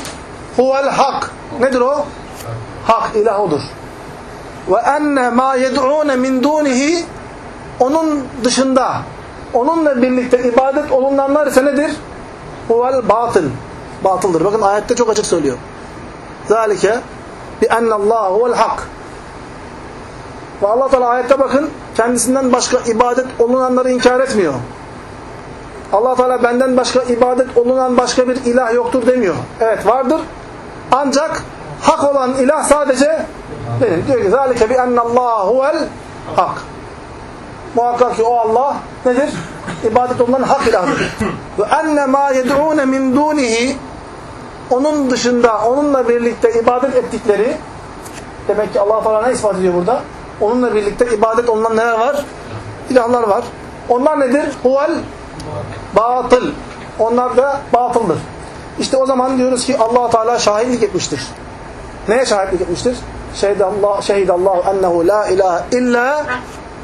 [SPEAKER 1] huvel hak. Nedir o? Hak ilah odur. Ve enne ma yed'un min dunihi onun dışında onunla birlikte ibadet olunanlar ise nedir? huvel batıl. Batıldır. Bakın ayette çok açık söylüyor. Zalike bi ennallahu huvel hak. Ve Allah Teala ayette bakın kendisinden başka ibadet olunanları inkar etmiyor. Allah Teala benden başka ibadet olunan başka bir ilah yoktur demiyor. Evet vardır. Ancak hak olan ilah sadece benim. Diyor ki zalike bi ennallahu huvel hak. Muhakkak ki o Allah nedir? İbadet olunan hak ilahdır. Ve enne ma yed'ûne min dûnihi onun dışında, onunla birlikte ibadet ettikleri demek ki Allah Teala ne ispat ediyor burada? Onunla birlikte ibadet olunan neler var? İlahlar var. Onlar nedir? Huvel batıl. Onlar da batıldır. İşte o zaman diyoruz ki allah Teala şahitlik etmiştir. Neye şahitlik etmiştir? Şehidallah, şehidallahu ennehu la ilahe illa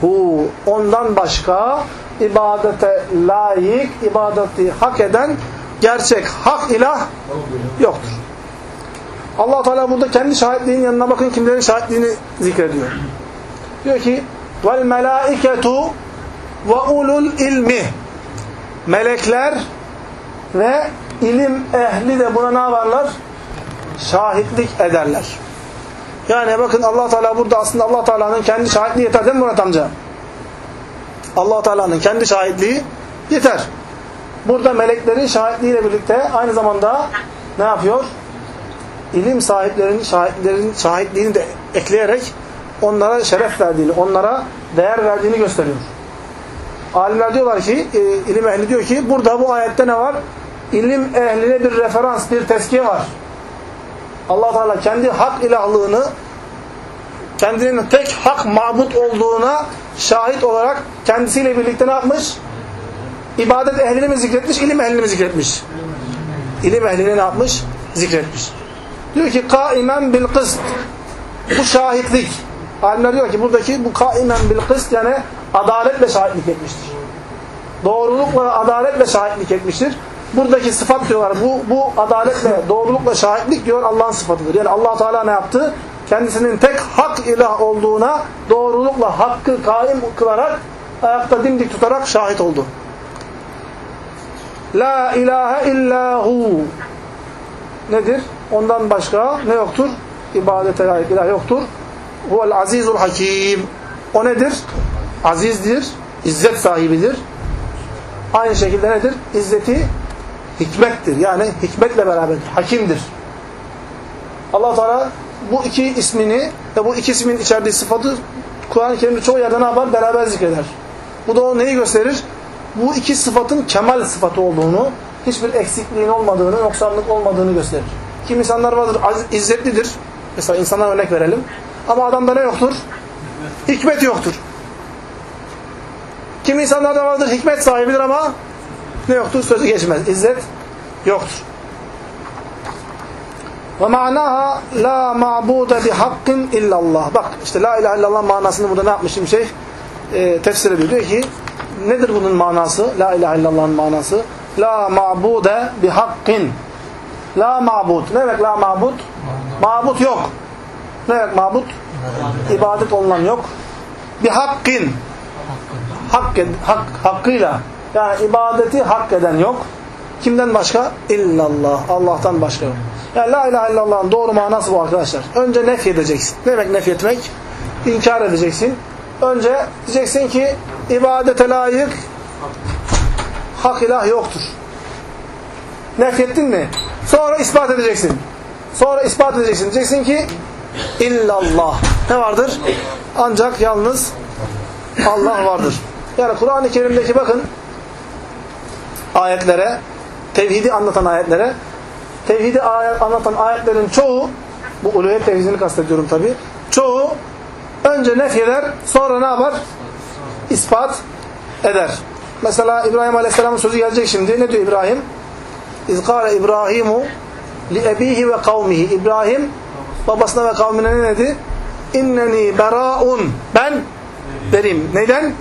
[SPEAKER 1] hu. Ondan başka ibadete layık, ibadeti hak eden gerçek hak ilah yoktur. allah Teala burada kendi şahitliğinin yanına bakın kimlerin şahitliğini zikrediyor. Diyor ki vel melaiketu ve ulul ilmi melekler ve ilim ehli de buna ne yaparlar? Şahitlik ederler. Yani bakın allah Teala burada aslında allah Teala'nın kendi şahitliği yeter değil mi Murat amca? allah Teala'nın kendi şahitliği yeter. Burada meleklerin şahitliğiyle birlikte aynı zamanda ne yapıyor? İlim sahiplerinin şahitlerin şahitliğini de ekleyerek onlara şeref verdiğini, onlara değer verdiğini gösteriyor. Alimler diyorlar ki, e, ilim ehli diyor ki burada bu ayette ne var? İlim ehline bir referans, bir tezkiye var. Allah Teala kendi hak ilahlığını kendinin tek hak mabut olduğuna şahit olarak kendisiyle birlikte ne yapmış? İbadet ehlini mi zikretmiş, ilim ehlini mi zikretmiş? İlim ehlini ne yapmış? Zikretmiş. Diyor ki kaimen bil kıst. Bu şahitlik. Alimler diyor ki buradaki bu kaimen bil kıst yani adaletle şahitlik etmiştir. Doğrulukla, adaletle şahitlik etmiştir. Buradaki sıfat diyorlar. Bu, bu adaletle, doğrulukla şahitlik diyor Allah'ın sıfatıdır. Yani allah Teala ne yaptı? Kendisinin tek hak ilah olduğuna doğrulukla hakkı kaim kılarak ayakta dimdik tutarak şahit oldu. La ilahe illahu nedir? Ondan başka ne yoktur? İbadete layık ilah yoktur. Huvel azizul hakim. O nedir? Azizdir, izzet sahibidir. Aynı şekilde nedir? İzzeti hikmettir. Yani hikmetle beraber hakimdir. Allah Teala bu iki ismini ve bu iki ismin içerdiği sıfatı Kur'an-ı Kerim'de çoğu yerde ne yapar? Beraber zikreder. Bu da o neyi gösterir? Bu iki sıfatın kemal sıfatı olduğunu, hiçbir eksikliğin olmadığını, noksanlık olmadığını gösterir. Kim insanlar vardır, izzetlidir. Mesela insanlar örnek verelim. Ama adamda ne yoktur? Hikmet yoktur. Kim insanlarda vardır, hikmet sahibidir ama ne yoktur? Sözü geçmez. İzzet yoktur. Ve ma'naha la ma'bude bi hakkin illallah. Bak işte la ilahe illallah manasını burada ne yapmışım şey? E, tefsir ediyor. Diyor ki nedir bunun manası? La ilahe illallah'ın manası. La ma'bude bi hakkin. La ma'bud. Ne demek la ma'bud? Ma'bud yok. Ne demek ma'bud? İbadet olunan yok. Bi hakkin. Hak, hak, hakkıyla. Yani ibadeti hak eden yok. Kimden başka? İllallah. Allah'tan başka yok. Yani la ilahe illallah'ın doğru manası bu arkadaşlar. Önce nef edeceksin. Ne demek nef etmek? İnkar edeceksin. Önce diyeceksin ki ibadete layık hak ilah yoktur. Nefrettin mi? Sonra ispat edeceksin. Sonra ispat edeceksin. Diyeceksin ki illallah. Ne vardır? Ancak yalnız Allah vardır. Yani Kur'an-ı Kerim'deki bakın ayetlere, tevhidi anlatan ayetlere, tevhidi ayet, anlatan ayetlerin çoğu, bu uluhiyet tevhidini kastediyorum tabi, çoğu önce nefyeder, sonra ne yapar? İspat eder. Mesela İbrahim Aleyhisselam'ın sözü gelecek şimdi. Ne diyor İbrahim? İzkâle İbrahimu li ebihi ve kavmihi. İbrahim babasına ve kavmine ne dedi? İnneni berâun. Ben derim. Neyden?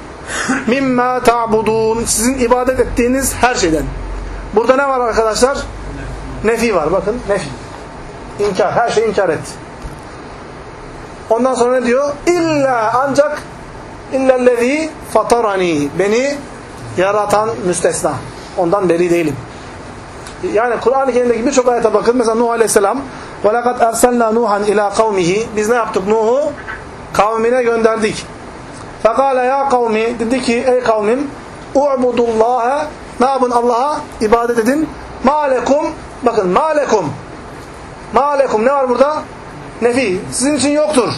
[SPEAKER 1] Mimma ta'budun. Sizin ibadet ettiğiniz her şeyden. Burada ne var arkadaşlar? Nefi var. Bakın nefi. İnkar. Her şeyi inkar et. Ondan sonra ne diyor? İlla ancak illellezî fatarani. Beni yaratan müstesna. Ondan beri değilim. Yani Kur'an-ı Kerim'deki birçok ayete bakın. Mesela Nuh Aleyhisselam وَلَقَدْ اَرْسَلْنَا نُوحًا اِلَى قَوْمِهِ Biz ne yaptık? Nuh'u kavmine gönderdik. Fekale ya kavmi dedi ki ey kavmim u'budullaha ne yapın Allah'a? ibadet edin. Malekum bakın malekum malekum ne var burada? Nefi. Sizin için yoktur.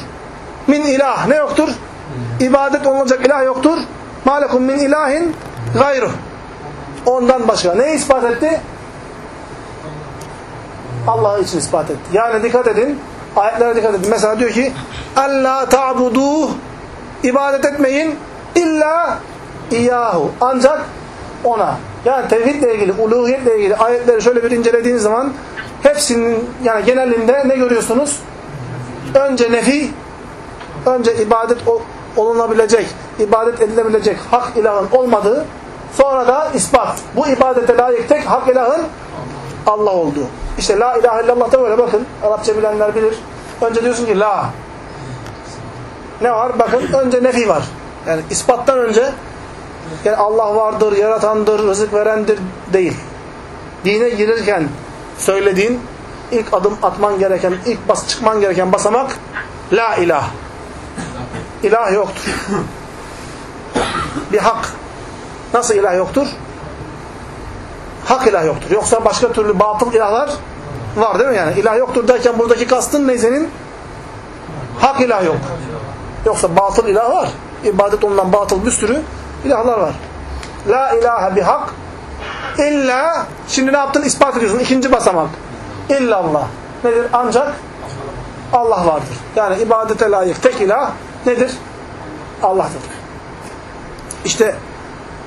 [SPEAKER 1] Min ilah. Ne yoktur? İbadet olacak ilah yoktur. Malekum min ilahin gayruh. Ondan başka. Ne ispat etti? Allah için ispat etti. Yani dikkat edin. Ayetlere dikkat edin. Mesela diyor ki: "Ella ta'budu ibadet etmeyin illa iyyahu. Ancak ona. Yani tevhidle ilgili, uluhiyetle ilgili ayetleri şöyle bir incelediğiniz zaman hepsinin yani genelinde ne görüyorsunuz? Önce nefi, önce ibadet olunabilecek, ibadet edilebilecek hak ilahın olmadığı, sonra da ispat. Bu ibadete layık tek hak ilahın Allah olduğu. İşte la ilahe illallah da böyle bakın. Arapça bilenler bilir. Önce diyorsun ki la. Ne var? Bakın önce nefi var. Yani ispattan önce yani Allah vardır, yaratandır, rızık verendir değil. Dine girirken söylediğin ilk adım atman gereken, ilk bas çıkman gereken basamak la ilah. İlah yoktur. Bir hak. Nasıl ilah yoktur? Hak ilah yoktur. Yoksa başka türlü batıl ilahlar var değil mi yani? İlah yoktur derken buradaki kastın ne senin? Hak ilah yok. Yoksa batıl ilah var. İbadet olunan batıl bir sürü ilahlar var. La ilahe bir hak illa şimdi ne yaptın? İspat ediyorsun. İkinci basamak. İllallah. Nedir? Ancak Allah vardır. Yani ibadete layık tek ilah nedir? Allah'tır. İşte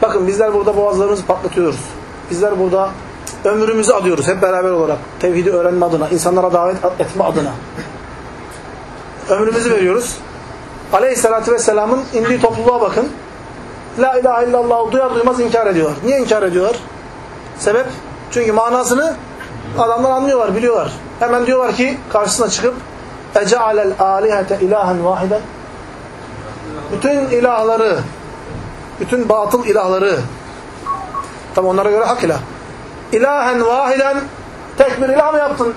[SPEAKER 1] bakın bizler burada boğazlarımızı patlatıyoruz. Bizler burada ömrümüzü adıyoruz hep beraber olarak. Tevhidi öğrenme adına, insanlara davet etme adına. Ömrümüzü veriyoruz. Aleyhissalatü vesselamın indiği topluluğa bakın. La ilahe illallah duyar duymaz inkar ediyorlar. Niye inkar ediyorlar? Sebep? Çünkü manasını adamlar anlıyorlar, biliyorlar. Hemen diyorlar ki karşısına çıkıp اَجَعَلَ الْآلِهَةَ ilahen vahiden Bütün ilahları, bütün batıl ilahları Tabi onlara göre hak ilah. İlahen vahiden tek bir ilah mı yaptın?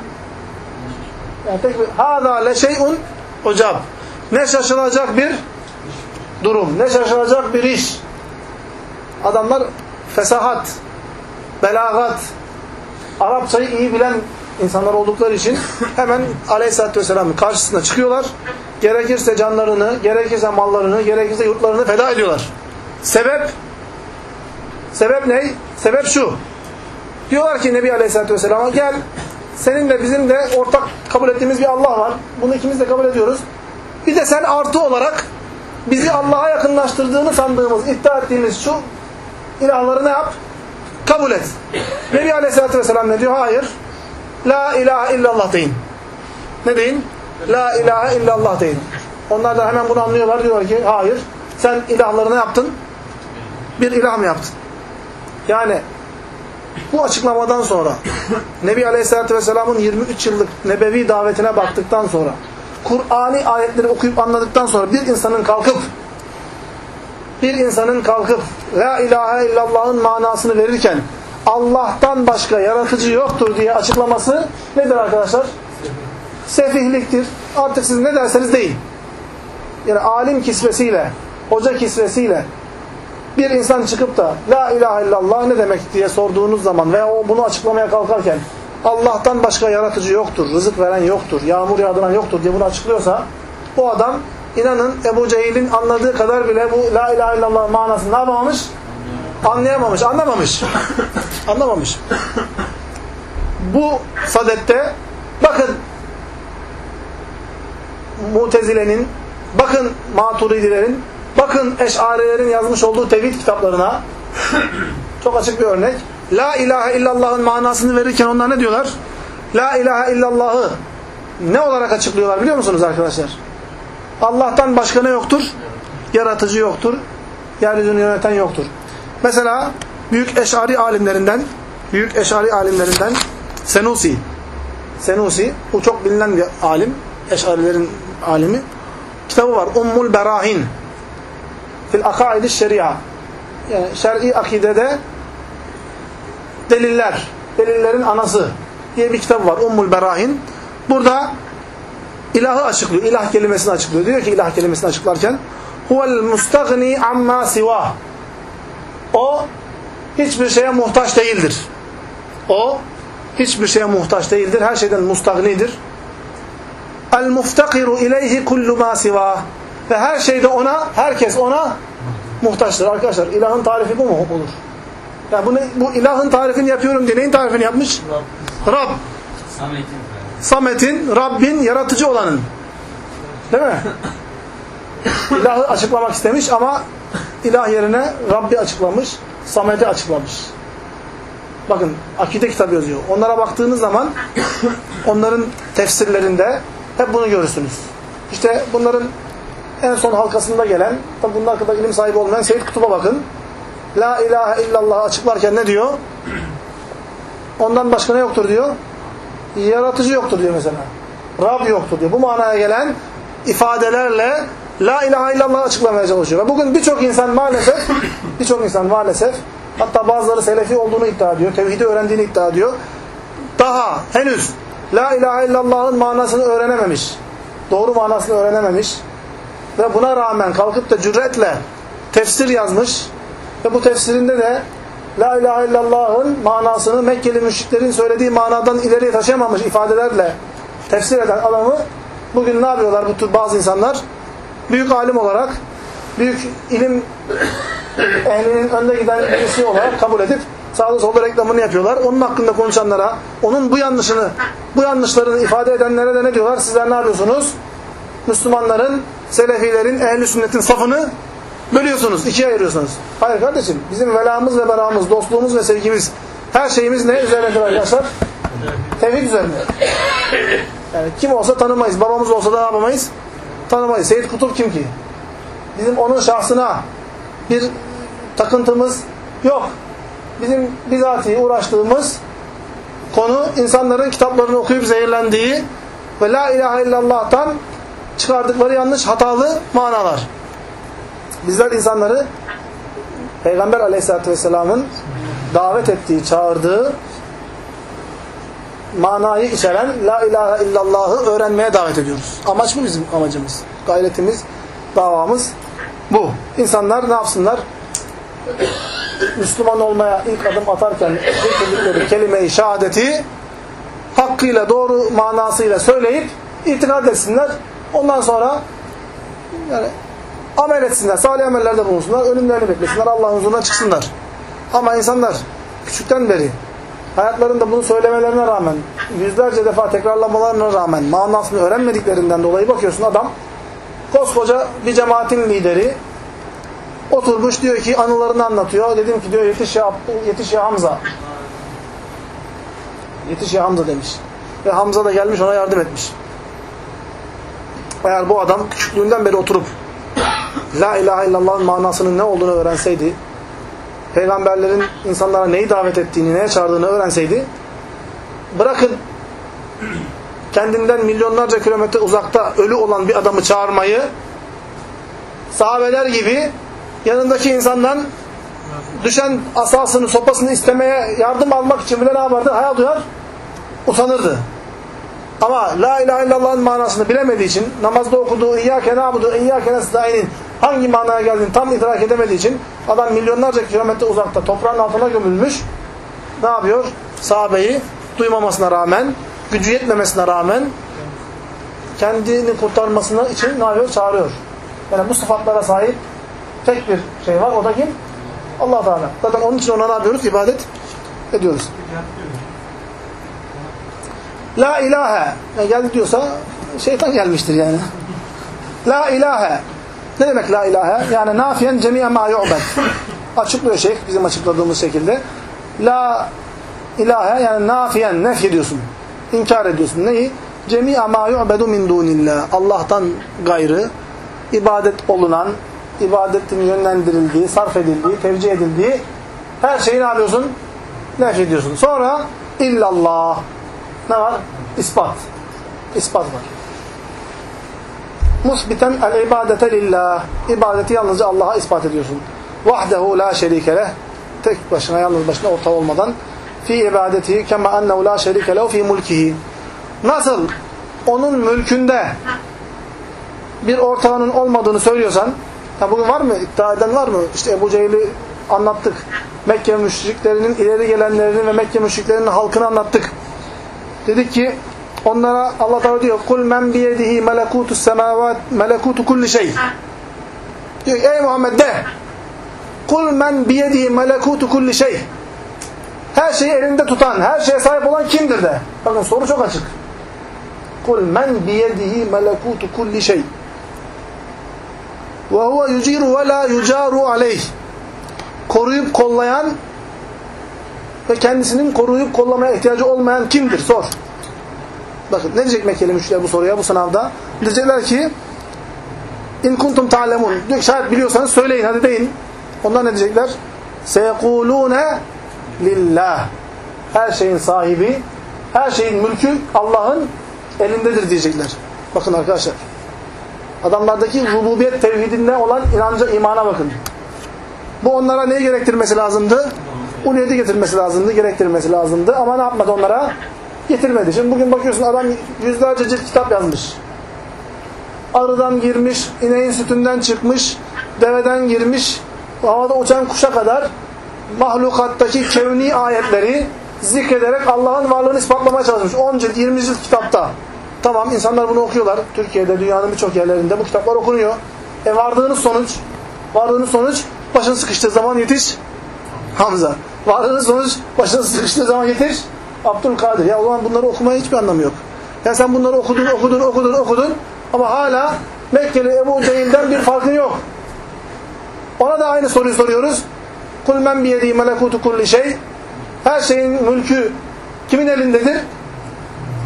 [SPEAKER 1] Yani tek bir hâzâ leşey'un ucab. Ne şaşılacak bir durum, ne şaşılacak bir iş. Adamlar fesahat, belagat, Arapçayı iyi bilen insanlar oldukları için hemen Aleyhisselatü Vesselam'ın karşısına çıkıyorlar. Gerekirse canlarını, gerekirse mallarını, gerekirse yurtlarını feda ediyorlar. Sebep Sebep ne? Sebep şu. Diyorlar ki Nebi Aleyhisselatü Vesselam'a gel seninle bizim de ortak kabul ettiğimiz bir Allah var. Bunu ikimiz de kabul ediyoruz. Bir de sen artı olarak bizi Allah'a yakınlaştırdığını sandığımız, iddia ettiğimiz şu ilahları ne yap? Kabul et. Nebi Aleyhisselatü Vesselam ne diyor? Hayır. La ilahe illallah deyin. Ne deyin? La ilahe illallah deyin. Onlar da hemen bunu anlıyorlar. Diyorlar ki hayır. Sen ilahları ne yaptın? Bir ilah mı yaptın? Yani bu açıklamadan sonra Nebi Aleyhisselatü Vesselam'ın 23 yıllık nebevi davetine baktıktan sonra Kur'an'i ayetleri okuyup anladıktan sonra bir insanın kalkıp bir insanın kalkıp La ilahe illallah'ın manasını verirken Allah'tan başka yaratıcı yoktur diye açıklaması nedir arkadaşlar? Sefihliktir. Artık siz ne derseniz deyin. Yani alim kisvesiyle, hoca kisvesiyle bir insan çıkıp da La ilahe illallah ne demek diye sorduğunuz zaman veya o bunu açıklamaya kalkarken Allah'tan başka yaratıcı yoktur, rızık veren yoktur, yağmur yağdıran yoktur diye bunu açıklıyorsa bu adam inanın Ebu Cehil'in anladığı kadar bile bu La ilahe illallah manasını ne yapamamış? Anlayamamış, anlamamış. anlamamış. Bu sadette bakın Mutezile'nin bakın Maturidilerin bakın Eş'arilerin yazmış olduğu tevhid kitaplarına çok açık bir örnek. La ilahe illallah'ın manasını verirken onlar ne diyorlar? La ilahe illallah'ı ne olarak açıklıyorlar biliyor musunuz arkadaşlar? Allah'tan başka ne yoktur? Yaratıcı yoktur. Yeryüzünü yöneten yoktur. Mesela büyük eşari alimlerinden büyük eşari alimlerinden Senusi Senusi bu çok bilinen bir alim. Eşarilerin alimi. Kitabı var. Ummul Berahin fil akaidi şeria yani şer'i akidede deliller delillerin anası diye bir kitap var. Ummul Berahin. Burada ilahı açıklıyor. İlah kelimesini açıklıyor. Diyor ki ilah kelimesini açıklarken huvel mustagni amma siva. O hiçbir şeye muhtaç değildir. O hiçbir şeye muhtaç değildir. Her şeyden mustagnidir. El muftakiru ileyhi kullu ma siva. Ve her şeyde ona, herkes ona muhtaçtır. Arkadaşlar ilahın tarifi bu mu olur? Yani bunu, bu ilahın tarifini yapıyorum diye neyin tarifini yapmış? Rab. Samet'in, Rabbin, yaratıcı olanın. Değil mi? İlahı açıklamak istemiş ama ilah yerine Rabbi açıklamış, Samet'i açıklamış. Bakın akide kitabı yazıyor. Onlara baktığınız zaman onların tefsirlerinde hep bunu görürsünüz. İşte bunların en son halkasında gelen, tabi bunun hakkında ilim sahibi olmayan Seyyid Kutub'a bakın. La ilahe illallah açıklarken ne diyor? Ondan başka ne yoktur diyor? Yaratıcı yoktur diyor mesela. Rab yoktur diyor. Bu manaya gelen ifadelerle La ilahe illallah açıklamaya çalışıyor. Ve bugün birçok insan maalesef birçok insan maalesef hatta bazıları selefi olduğunu iddia ediyor. Tevhidi öğrendiğini iddia ediyor. Daha henüz La ilahe illallah'ın manasını öğrenememiş. Doğru manasını öğrenememiş. Ve buna rağmen kalkıp da cüretle tefsir yazmış. Ve bu tefsirinde de La ilahe illallah'ın manasını Mekkeli müşriklerin söylediği manadan ileriye taşıyamamış ifadelerle tefsir eden adamı bugün ne yapıyorlar bu tür bazı insanlar? Büyük alim olarak, büyük ilim ehlinin önde giden birisi olarak kabul edip sağda solda reklamını yapıyorlar. Onun hakkında konuşanlara, onun bu yanlışını, bu yanlışlarını ifade edenlere de ne diyorlar? Sizler ne yapıyorsunuz? Müslümanların, Selefilerin, ehli sünnetin safını bölüyorsunuz, ikiye ayırıyorsunuz. Hayır kardeşim, bizim velamız ve beramız, dostluğumuz ve sevgimiz, her şeyimiz ne üzerinedir arkadaşlar? Tevhid üzerine. Yani kim olsa tanımayız. Babamız olsa da yapamayız? Tanımayız. Seyyid Kutup kim ki? Bizim onun şahsına bir takıntımız yok. Bizim bizatihi uğraştığımız konu insanların kitaplarını okuyup zehirlendiği ve La ilahe illallah'tan çıkardıkları yanlış hatalı manalar. Bizler insanları Peygamber aleyhissalatü vesselamın davet ettiği, çağırdığı manayı içeren La ilahe illallah'ı öğrenmeye davet ediyoruz. Amaç bu bizim amacımız. Gayretimiz, davamız bu. İnsanlar ne yapsınlar? Müslüman olmaya ilk adım atarken getirdikleri kelime-i şehadeti hakkıyla, doğru manasıyla söyleyip itikad etsinler. Ondan sonra yani amel etsinler, salih amellerde bulunsunlar, ölümlerini beklesinler, Allah'ın huzuruna çıksınlar. Ama insanlar küçükten beri hayatlarında bunu söylemelerine rağmen, yüzlerce defa tekrarlamalarına rağmen manasını öğrenmediklerinden dolayı bakıyorsun adam koskoca bir cemaatin lideri oturmuş diyor ki anılarını anlatıyor. Dedim ki diyor yetiş ya, yetiş ya Hamza. Yetiş ya Hamza demiş. Ve Hamza da gelmiş ona yardım etmiş. Eğer bu adam küçüklüğünden beri oturup La ilahe illallah'ın manasının ne olduğunu öğrenseydi, peygamberlerin insanlara neyi davet ettiğini, neye çağırdığını öğrenseydi, bırakın kendinden milyonlarca kilometre uzakta ölü olan bir adamı çağırmayı, sahabeler gibi yanındaki insandan düşen asasını, sopasını istemeye yardım almak için bile ne yapardı? Hayal duyar, utanırdı. Ama La ilahe illallah'ın manasını bilemediği için, namazda okuduğu İyyâke nâbudu, İyyâke nestaîn'in hangi manaya geldiğini tam idrak edemediği için adam milyonlarca kilometre uzakta toprağın altına gömülmüş. Ne yapıyor? Sahabeyi duymamasına rağmen, gücü yetmemesine rağmen kendini kurtarmasına için ne yapıyor? Çağırıyor. Yani bu sıfatlara sahip tek bir şey var. O da kim? allah Teala. Zaten onun için ona ne yapıyoruz? İbadet ediyoruz. La ilahe. Yani geldi diyorsa şeytan gelmiştir yani. La ilahe. Ne demek la ilahe? Yani nafiyen cemiye ma yu'bed. Açıklıyor şeyh bizim açıkladığımız şekilde. La ilahe yani nafiyen nef ediyorsun. İnkar ediyorsun. Neyi? Cemiye ma yu'bedu min dunillah. Allah'tan gayrı ibadet olunan, ibadetin yönlendirildiği, sarf edildiği, tevcih edildiği her şeyi ne yapıyorsun? Nef ediyorsun. Sonra illallah. Ne var? İspat. İspat var. Musbiten el ibadete lillah. İbadeti yalnızca Allah'a ispat ediyorsun. Vahdehu la şerike. Tek başına yalnız başına ortağı olmadan. fi ibadetihi kema ennehu la şerike lehu fi mulkihi. Nasıl onun mülkünde bir ortağının olmadığını söylüyorsan, ha bugün var mı? İddia eden var mı? İşte Ebu Cehil'i anlattık. Mekke müşriklerinin ileri gelenlerini ve Mekke müşriklerinin halkını anlattık. Dedik ki onlara Allah Teala diyor kul men biyedihi melekutus semavat melekutu kulli şey. Diyor ey Muhammed de kul men biyedihi melekutu kulli şey. Her şeyi elinde tutan, her şeye sahip olan kimdir de? Bakın soru çok açık. Kul men biyedihi melekutu kulli şey. Ve huve yuciru ve la yucaru aleyh. Koruyup kollayan ve kendisinin koruyup kollamaya ihtiyacı olmayan kimdir? Sor. Bakın ne diyecek Mekkeli müşriler bu soruya, bu sınavda? Diyecekler ki in kuntum ta'lemun. Şayet biliyorsanız söyleyin hadi deyin. Onlar ne diyecekler? Seyekulune lillah. Her şeyin sahibi, her şeyin mülkü Allah'ın elindedir diyecekler. Bakın arkadaşlar. Adamlardaki rububiyet tevhidinde olan inanca, imana bakın. Bu onlara neyi gerektirmesi lazımdı? Uluyeti getirmesi lazımdı, gerektirmesi lazımdı. Ama ne yapmadı onlara? Getirmedi. Şimdi bugün bakıyorsun adam yüzlerce cilt kitap yazmış. Arıdan girmiş, ineğin sütünden çıkmış, deveden girmiş, havada uçan kuşa kadar mahlukattaki kevni ayetleri zikrederek Allah'ın varlığını ispatlamaya çalışmış. 10 cilt, 20 cilt kitapta. Tamam insanlar bunu okuyorlar. Türkiye'de, dünyanın birçok yerlerinde bu kitaplar okunuyor. E vardığınız sonuç, vardığınız sonuç başın sıkıştığı zaman yetiş Hamza. Vardığınız sonuç başın sıkıştığı zaman yetiş Abdülkadir. Ya o zaman bunları okumaya hiçbir anlamı yok. Ya sen bunları okudun, okudun, okudun, okudun ama hala Mekkeli Ebu Cehil'den bir farkın yok. Ona da aynı soruyu soruyoruz. Kul men biyedi melekutu kulli şey. Her şeyin mülkü kimin elindedir?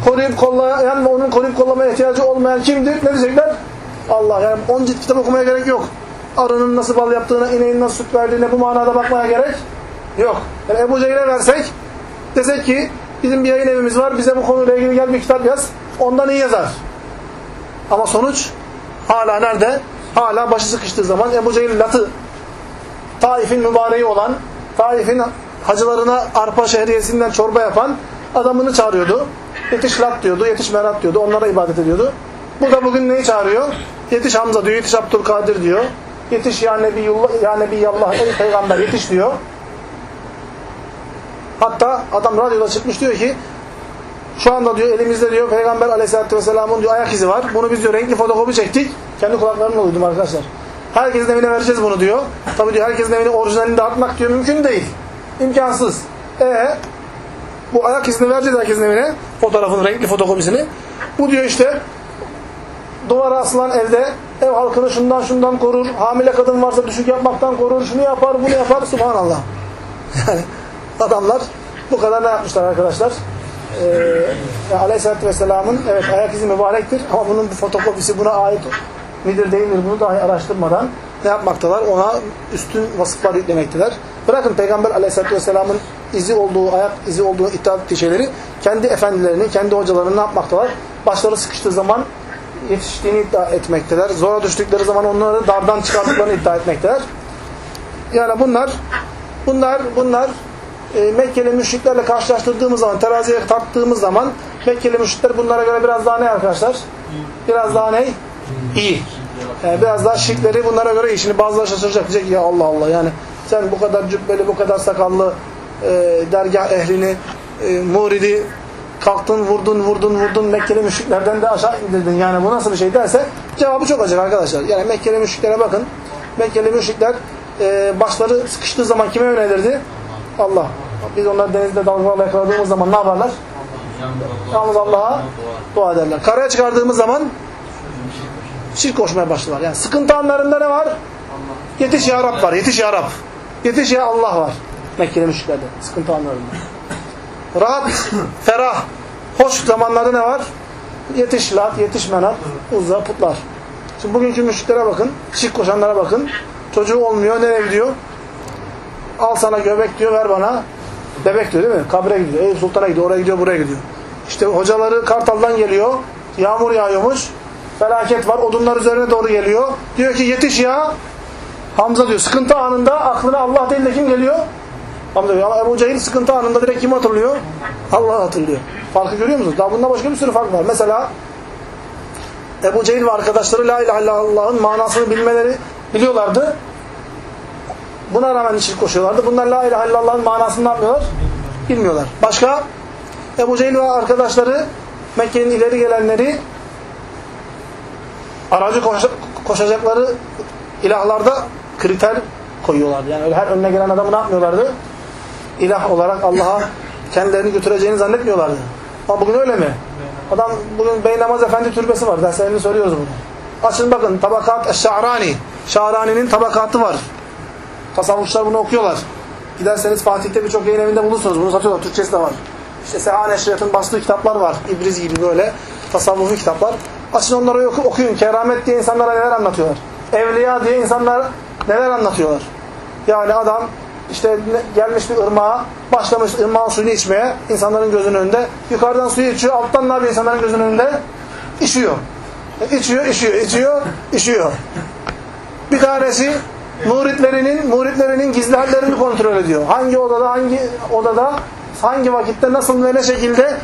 [SPEAKER 1] Koruyup kollayan ve onun koruyup kollamaya ihtiyacı olmayan kimdir? Ne diyecekler? Allah. Yani 10 cilt kitap okumaya gerek yok. Arının nasıl bal yaptığına, ineğin nasıl süt verdiğine bu manada bakmaya gerek yok. Yani Ebu Cehil'e versek desek ki bizim bir yayın evimiz var. Bize bu konuyla ilgili gel bir kitap yaz. Ondan iyi yazar. Ama sonuç hala nerede? Hala başı sıkıştığı zaman Ebu Cehil latı Taif'in mübareği olan, Taif'in hacılarına arpa şehriyesinden çorba yapan adamını çağırıyordu. Yetiş lat diyordu, yetiş merat diyordu. Onlara ibadet ediyordu. Bu da bugün neyi çağırıyor? Yetiş Hamza diyor, yetiş Abdülkadir diyor. Yetiş ya Nebiyullah, ya Nebiyallah, ey peygamber yetiş diyor. Hatta adam radyoda çıkmış diyor ki şu anda diyor elimizde diyor Peygamber Aleyhisselatü vesselamın diyor ayak izi var. Bunu biz diyor renkli fotokopi çektik. Kendi kulaklarımla duydum arkadaşlar. Herkesin evine vereceğiz bunu diyor. Tabii diyor herkesin evine orijinalini dağıtmak diyor mümkün değil. İmkansız. E bu ayak izini vereceğiz herkesin evine. Fotoğrafın renkli fotokopisini. Bu diyor işte duvara asılan evde ev halkını şundan şundan korur. Hamile kadın varsa düşük yapmaktan korur. Şunu yapar bunu yapar. Subhanallah. Yani adamlar bu kadar ne yapmışlar arkadaşlar? Ee, Aleyhisselatü Vesselam'ın evet ayak izi mübarektir ama bunun bir fotokopisi buna ait midir değil midir bunu dahi araştırmadan ne yapmaktalar? Ona üstün vasıflar yüklemekteler. Bırakın Peygamber Aleyhisselatü Vesselam'ın izi olduğu, ayak izi olduğu iddia ettiği şeyleri kendi efendilerini, kendi hocalarını ne yapmaktalar? Başları sıkıştığı zaman yetiştiğini iddia etmekteler. Zora düştükleri zaman onları dardan çıkardıklarını iddia etmekteler. Yani bunlar bunlar bunlar e, Mekkeli müşriklerle karşılaştırdığımız zaman, teraziye tarttığımız zaman Mekkeli müşrikler bunlara göre biraz daha ne arkadaşlar? Biraz daha ne? İyi. Yani biraz daha şirkleri bunlara göre iyi. Şimdi bazıları şaşıracak. Diyecek ya Allah Allah yani sen bu kadar cübbeli, bu kadar sakallı e, dergah ehlini, e, muridi kalktın, vurdun, vurdun, vurdun Mekkeli müşriklerden de aşağı indirdin. Yani bu nasıl bir şey derse cevabı çok acık arkadaşlar. Yani Mekkeli müşriklere bakın. Mekkeli müşrikler e, başları sıkıştığı zaman kime yönelirdi? Allah. Biz onları denizde dalgalarla yakaladığımız zaman ne yaparlar? Yalnız Allah'a dua ederler. Karaya çıkardığımız zaman şirk koşmaya başlarlar. Yani sıkıntı anlarında ne var? Yetiş ya Rab var. Yetiş ya Rab. Yetiş ya Allah var. Mekkeli müşriklerde. Sıkıntı anlarında. Rahat, ferah, hoş zamanlarda ne var? Yetiş lat, yetiş menat, uzza, putlar. Şimdi bugünkü müşriklere bakın. Şirk koşanlara bakın. Çocuğu olmuyor. Nereye gidiyor? Al sana göbek diyor, ver bana. Bebek diyor değil mi? Kabre gidiyor. Eyüp Sultan'a gidiyor, oraya gidiyor, buraya gidiyor. İşte hocaları Kartal'dan geliyor. Yağmur yağıyormuş. Felaket var. Odunlar üzerine doğru geliyor. Diyor ki yetiş ya. Hamza diyor. Sıkıntı anında aklına Allah değil de kim geliyor? Ama Ebu Cehil sıkıntı anında direkt kim hatırlıyor? Allah hatırlıyor. Farkı görüyor musunuz? Daha bundan başka bir sürü fark var. Mesela Ebu Cehil ve arkadaşları La ilahe illallah'ın manasını bilmeleri biliyorlardı. Buna rağmen şirk koşuyorlardı. Bunlar La ilahe illallah'ın manasını ne yapmıyorlar? Bilmiyorlar. Başka? Ebu Cehil ve arkadaşları Mekke'nin ileri gelenleri aracı koşacakları ilahlarda kriter koyuyorlardı. Yani öyle her önüne gelen adamı ne yapmıyorlardı? İlah olarak Allah'a kendilerini götüreceğini zannetmiyorlardı. Ama bugün öyle mi? Adam bugün Beynamaz Efendi türbesi var. Derslerini söylüyoruz bunu. Açın bakın Tabakat Şa'rani. Şa'rani'nin tabakatı var. Tasavvufçular bunu okuyorlar. Giderseniz Fatih'te birçok yayın evinde bulursunuz. Bunu satıyorlar. Türkçesi de var. İşte Sehan Eşriyat'ın bastığı kitaplar var. İbriz gibi böyle tasavvufi kitaplar. Açın onları oku, okuyun. Keramet diye insanlara neler anlatıyorlar. Evliya diye insanlar neler anlatıyorlar. Yani adam işte gelmiş bir ırmağa, başlamış ırmağın suyunu içmeye insanların gözünün önünde. Yukarıdan suyu içiyor, alttan ne yapıyor insanların gözünün önünde? İçiyor. E, içiyor, içiyor, içiyor, içiyor. Bir tanesi muritlerinin, muritlerinin gizli hallerini kontrol ediyor. Hangi odada, hangi odada, hangi vakitte, nasıl ve ne şekilde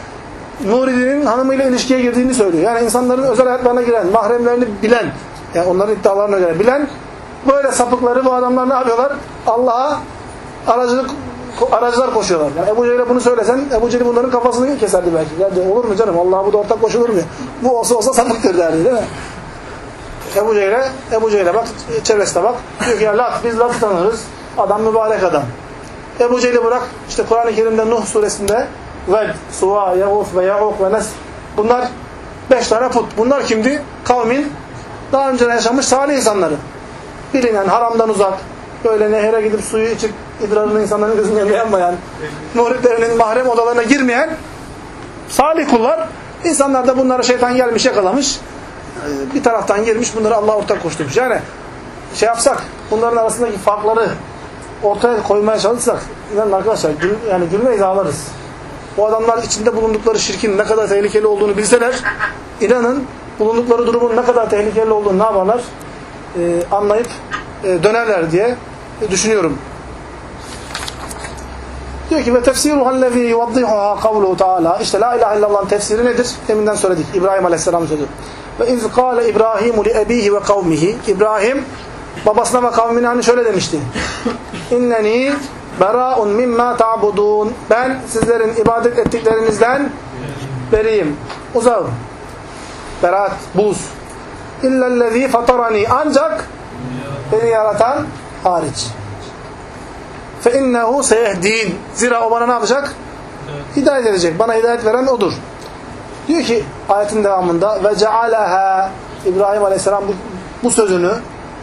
[SPEAKER 1] muridinin hanımıyla ilişkiye girdiğini söylüyor. Yani insanların özel hayatlarına giren, mahremlerini bilen, yani onların iddialarına göre bilen böyle sapıkları bu adamlar ne yapıyorlar? Allah'a aracılık aracılar koşuyorlar. Yani Ebu Cehil'e bunu söylesen Ebu Cehil bunların kafasını keserdi belki. Ya olur mu canım? Allah'a bu da ortak koşulur mu? Bu olsa olsa sapıktır derdi değil mi? Ebu Cehil'e Ebu Cehil'e bak çevresine bak. Diyor ki ya Lat biz Lat'ı tanırız. Adam mübarek adam. Ebu Cehil'i bırak işte Kur'an-ı Kerim'de Nuh suresinde Ved, Suva, Yağuf ve Ya'uk ve Nes bunlar beş tane put. Bunlar kimdi? Kavmin daha önce yaşamış salih insanları. Bilinen haramdan uzak, böyle nehre gidip suyu içip idrarını insanların gözünün önünde yanmayan, muhritlerinin mahrem odalarına girmeyen salih kullar. İnsanlar da bunlara şeytan gelmiş yakalamış. Bir taraftan girmiş bunları Allah'a ortak koşturmuş. Yani şey yapsak, bunların arasındaki farkları ortaya koymaya çalışsak, inanın arkadaşlar gül, yani gülmeyiz ağlarız. Bu adamlar içinde bulundukları şirkin ne kadar tehlikeli olduğunu bilseler, inanın bulundukları durumun ne kadar tehlikeli olduğunu ne yaparlar? Ee, anlayıp e, dönerler diye düşünüyorum. Diyor ki ve tefsiruhallezî yuvaddihuha kavluhu teâlâ. İşte la ilahe illallah'ın tefsiri nedir? Deminden söyledik. İbrahim Aleyhisselam sözü. Ve iz kâle İbrahimu li ebihi ve kavmihi. İbrahim babasına ve kavmine hani şöyle demişti. İnneni berâun mimma ta'budûn. Ben sizlerin ibadet ettiklerinizden beriyim. Uzağım. Berat, buz. İllellezî fatarani. Ancak beni yaratan hariç. İnnehu seyehdin. Zira o bana ne yapacak? Hidayet edecek. Bana hidayet veren odur. Diyor ki ayetin devamında ve cealaha İbrahim Aleyhisselam bu, bu sözünü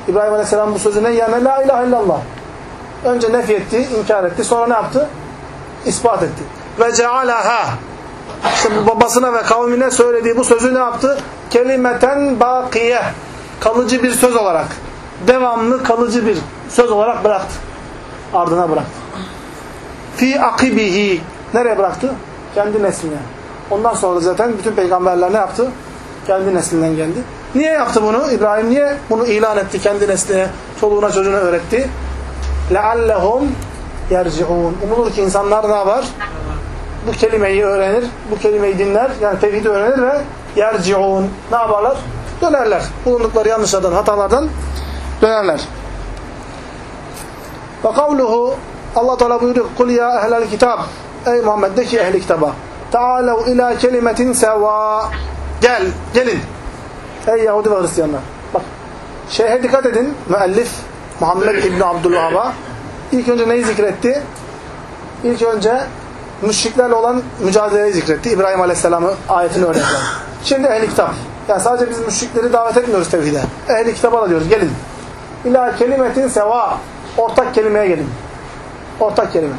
[SPEAKER 1] İbrahim Aleyhisselam bu sözüne yerine la ilahe illallah. Önce nefyetti, inkar etti. Sonra ne yaptı? İspat etti. Ve cealaha işte babasına ve kavmine söylediği bu sözü ne yaptı? Kelimeten bakiye. Kalıcı bir söz olarak. Devamlı kalıcı bir söz olarak bıraktı Ardına bıraktı. Fi akibihi. Nereye bıraktı? Kendi nesline. Ondan sonra zaten bütün peygamberler ne yaptı? Kendi neslinden geldi. Niye yaptı bunu? İbrahim niye bunu ilan etti kendi nesline, çoluğuna çocuğuna öğretti? لَعَلَّهُمْ يَرْجِعُونَ Umulur ki insanlar ne yapar? Bu kelimeyi öğrenir, bu kelimeyi dinler, yani tevhidi öğrenir ve yerciun. Ne yaparlar? Dönerler. Bulundukları yanlışlardan, hatalardan dönerler. Ve kavluhu Allah Teala buyuruyor kul ya ehlel kitab. Ey Muhammed de ki ehli kitaba taalev ila kelimetin seva. Gel gelin. Ey Yahudi ve Hristiyanlar bak şeyhe dikkat edin. Müellif Muhammed İbni Abdülvahab'a ilk önce neyi zikretti? İlk önce müşriklerle olan mücadeleyi zikretti. İbrahim Aleyhisselam'ı ayetini örnek verdi şimdi ehli kitap yani sadece biz müşrikleri davet etmiyoruz tevhide. Ehli kitaba da diyoruz gelin. İla kelimetin seva ortak kelimeye gelin. Ortak kelime.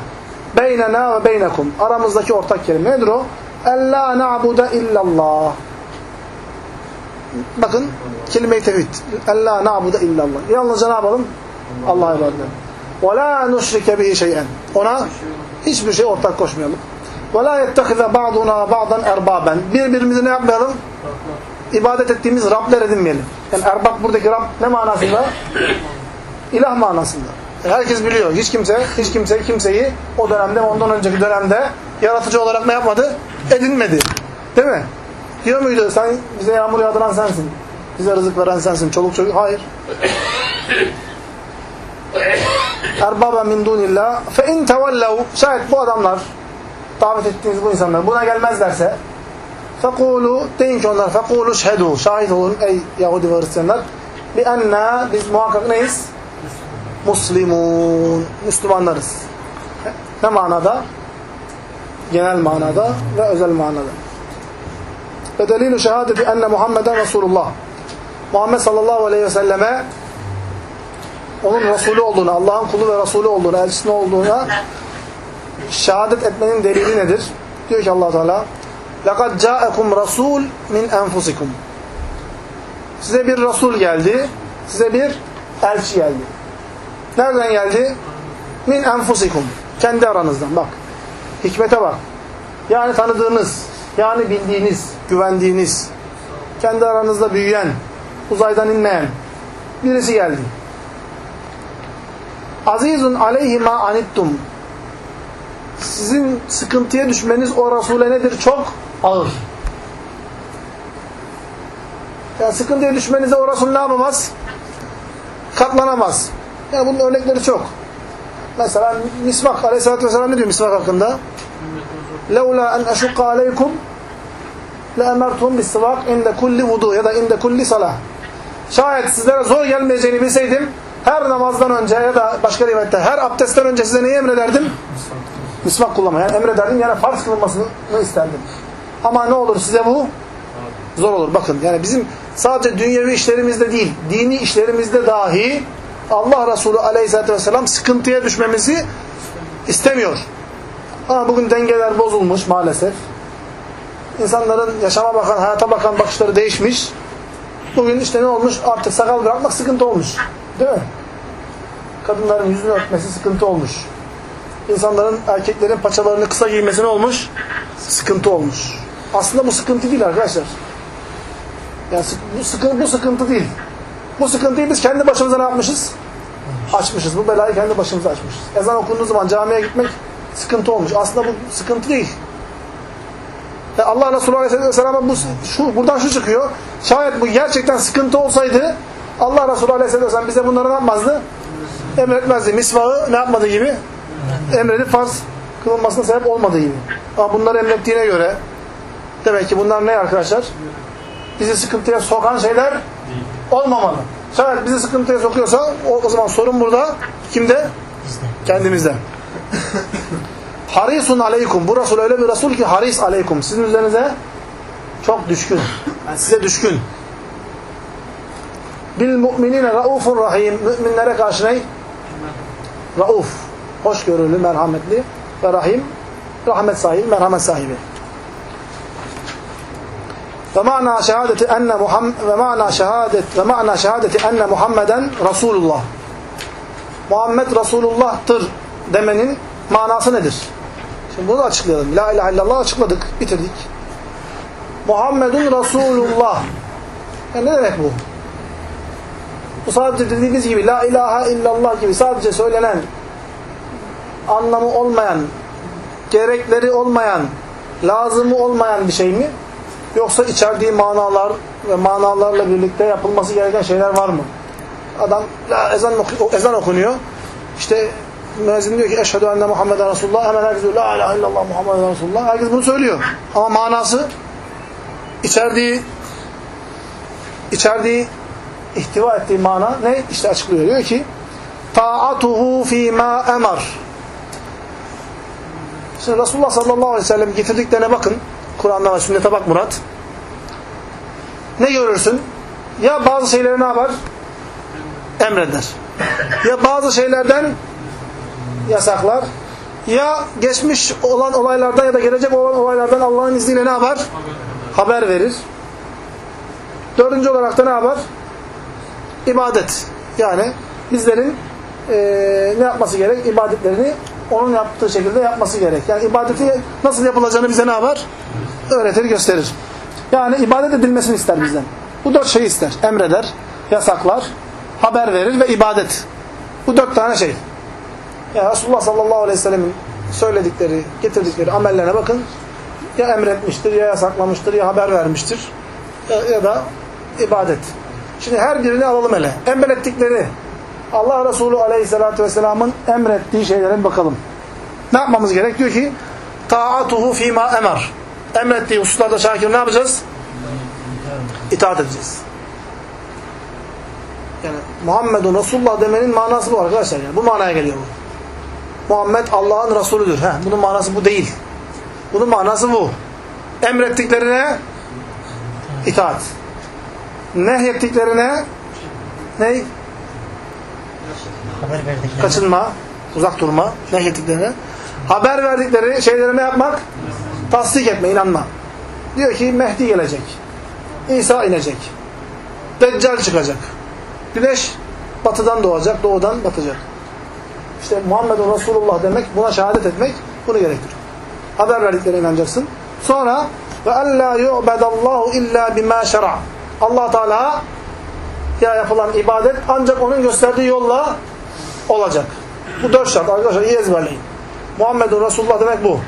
[SPEAKER 1] Beynena ve beynekum. Aramızdaki ortak kelime. Nedir o? Ella na'bude illallah. Bakın kelime-i tevhid. Ella na'bude illallah. Yalnızca ne yapalım? Allah'a ibadet edelim. Ve la nuşrike bihi şey'en. Ona hiçbir şey ortak koşmayalım. Ve la yettehize ba'duna ba'dan erbaben. Birbirimizi ne yapmayalım? İbadet ettiğimiz Rabler edinmeyelim. Yani erbab buradaki Rab ne manasında? İlah manasında. Herkes biliyor. Hiç kimse, hiç kimse kimseyi o dönemde, ondan önceki dönemde yaratıcı olarak ne yapmadı? Edinmedi. Değil mi? Diyor muydu? Sen bize yağmur yağdıran sensin. Bize rızık veren sensin. Çoluk çocuk. Hayır. Erbaba min dunillah fe in tevellev şayet bu adamlar davet ettiğiniz bu insanlar buna gelmezlerse fekulu deyin ki onlar fekulu şhedu şahit olun ey Yahudi ve Hristiyanlar bi enna biz muhakkak neyiz? Muslimun. Müslümanlarız. Ne manada? Genel manada ve özel manada. Ve delilu şehadeti enne Muhammeden Resulullah. Muhammed sallallahu aleyhi ve selleme onun Resulü olduğunu, Allah'ın kulu ve Resulü olduğunu, elçisi olduğuna şehadet etmenin delili nedir? Diyor ki allah Teala لَقَدْ جَاءَكُمْ رَسُولٌ مِنْ أَنْفُسِكُمْ Size bir Resul geldi, size bir elçi geldi. Nereden geldi? Min enfusikum. Kendi aranızdan bak. Hikmete bak. Yani tanıdığınız, yani bildiğiniz, güvendiğiniz, kendi aranızda büyüyen, uzaydan inmeyen birisi geldi. Azizun aleyhi ma anittum. Sizin sıkıntıya düşmeniz o Resul'e nedir? Çok ağır. Yani sıkıntıya düşmenize o Resul ne yapamaz? Katlanamaz. Yani bunun örnekleri çok. Mesela misvak aleyhissalatü vesselam ne diyor misvak hakkında? لَوْلَا اَنْ اَشُقَّ عَلَيْكُمْ لَاَمَرْتُمْ بِالسِّوَاقِ اِنْدَ kulli vudu ya da inde kulli salah. Şayet sizlere zor gelmeyeceğini bilseydim her namazdan önce ya da başka rivayette her abdestten önce size neyi emrederdim? Misvak kullanmayı. Yani emrederdim yani farz kılınmasını isterdim. Ama ne olur size bu? Zor olur. Bakın yani bizim sadece dünyevi işlerimizde değil, dini işlerimizde dahi Allah Resulü aleyhissalatü vesselam sıkıntıya düşmemizi istemiyor. Ama bugün dengeler bozulmuş maalesef. İnsanların yaşama bakan, hayata bakan bakışları değişmiş. Bugün işte ne olmuş? Artık sakal bırakmak sıkıntı olmuş. Değil mi? Kadınların yüzünü örtmesi sıkıntı olmuş. İnsanların, erkeklerin paçalarını kısa giymesi ne olmuş? Sıkıntı olmuş. Aslında bu sıkıntı değil arkadaşlar. Yani bu sıkıntı, bu sıkıntı değil. Bu sıkıntıyı biz kendi başımıza ne yapmışız? Açmışız. Bu belayı kendi başımıza açmışız. Ezan okunduğu zaman camiye gitmek sıkıntı olmuş. Aslında bu sıkıntı değil. Ve Allah Resulü Aleyhisselam'a bu, şu, buradan şu çıkıyor. Şayet bu gerçekten sıkıntı olsaydı Allah Resulü Aleyhisselam bize bunları ne yapmazdı? Emretmezdi. Misvağı ne yapmadığı gibi? Emredip farz kılınmasına sebep olmadığı gibi. Ama bunları emrettiğine göre demek ki bunlar ne arkadaşlar? Bizi sıkıntıya sokan şeyler olmamalı. Şayet bizi sıkıntıya sokuyorsa o, o zaman sorun burada kimde? Kendimizde. Harisun aleykum. Bu Resul öyle bir Resul ki haris aleykum. Sizin üzerinize çok düşkün. Yani size düşkün. Bil mu'minine raufun rahim. Müminlere karşı ne? Rauf. Hoşgörülü, merhametli ve rahim. Rahmet sahibi, merhamet sahibi. Ve ma'na şehadeti enne Muhammed ve ma'na şehadet ve ma'na şehadeti enne Muhammeden Resulullah. Muhammed Resulullah'tır demenin manası nedir? Şimdi bunu da açıklayalım. La ilahe illallah açıkladık, bitirdik. Muhammedun Resulullah. Yani ne demek bu? Bu sadece dediğimiz gibi La ilahe illallah gibi sadece söylenen anlamı olmayan, gerekleri olmayan, lazımı olmayan bir şey mi? Yoksa içerdiği manalar ve manalarla birlikte yapılması gereken şeyler var mı? Adam ezan, ezan okunuyor. İşte müezzin diyor ki eşhedü enne Muhammeden Resulullah. Hemen herkes diyor la ilahe illallah Muhammeden Resulullah. Herkes bunu söylüyor. Ama manası içerdiği içerdiği ihtiva ettiği mana ne? İşte açıklıyor. Diyor ki taatuhu fîmâ emar. Şimdi Resulullah sallallahu aleyhi ve sellem getirdiklerine bakın. Kur'an'da ve sünnete bak Murat. Ne görürsün? Ya bazı şeyleri ne yapar? Emreder. Ya bazı şeylerden yasaklar. Ya geçmiş olan olaylardan ya da gelecek olan olaylardan Allah'ın izniyle ne yapar? Haber verir. Dördüncü olarak da ne yapar? İbadet. Yani bizlerin e, ne yapması gerek? İbadetlerini onun yaptığı şekilde yapması gerek. Yani ibadeti nasıl yapılacağını bize ne yapar? Öğretir, gösterir. Yani ibadet edilmesini ister bizden. Bu dört şeyi ister. Emreder, yasaklar, haber verir ve ibadet. Bu dört tane şey. Yani Resulullah sallallahu aleyhi ve sellemin söyledikleri, getirdikleri amellerine bakın. Ya emretmiştir, ya yasaklamıştır, ya haber vermiştir. Ya, da ibadet. Şimdi her birini alalım hele. Emrettikleri, Allah Resulü aleyhissalatü vesselamın emrettiği şeylere bakalım. Ne yapmamız gerek? Diyor ki, taatuhu fîmâ emer. Emrettiği hususlarda şakir ne yapacağız? İtaat edeceğiz. Yani Muhammedun Resulullah demenin manası bu arkadaşlar. Yani. Bu manaya geliyor bu. Muhammed Allah'ın Resulüdür. Heh, bunun manası bu değil. Bunun manası bu. Emrettiklerine itaat. Nehyettiklerine ne?
[SPEAKER 4] Haber verdik.
[SPEAKER 1] Kaçınma, uzak durma. Nehyettiklerine. Haber verdikleri şeyleri ne yapmak? Tasdik etme, inanma. Diyor ki Mehdi gelecek. İsa inecek. Deccal çıkacak. Güneş batıdan doğacak, doğudan batacak. İşte Muhammedun Resulullah demek, buna şehadet etmek bunu gerektirir. Haber verdiklerine inanacaksın. Sonra ve alla yu'bedallahu illa bima şer'a. Allah Teala ya yapılan ibadet ancak onun gösterdiği yolla olacak. Bu dört şart arkadaşlar iyi ezberleyin. Muhammedun Resulullah demek bu.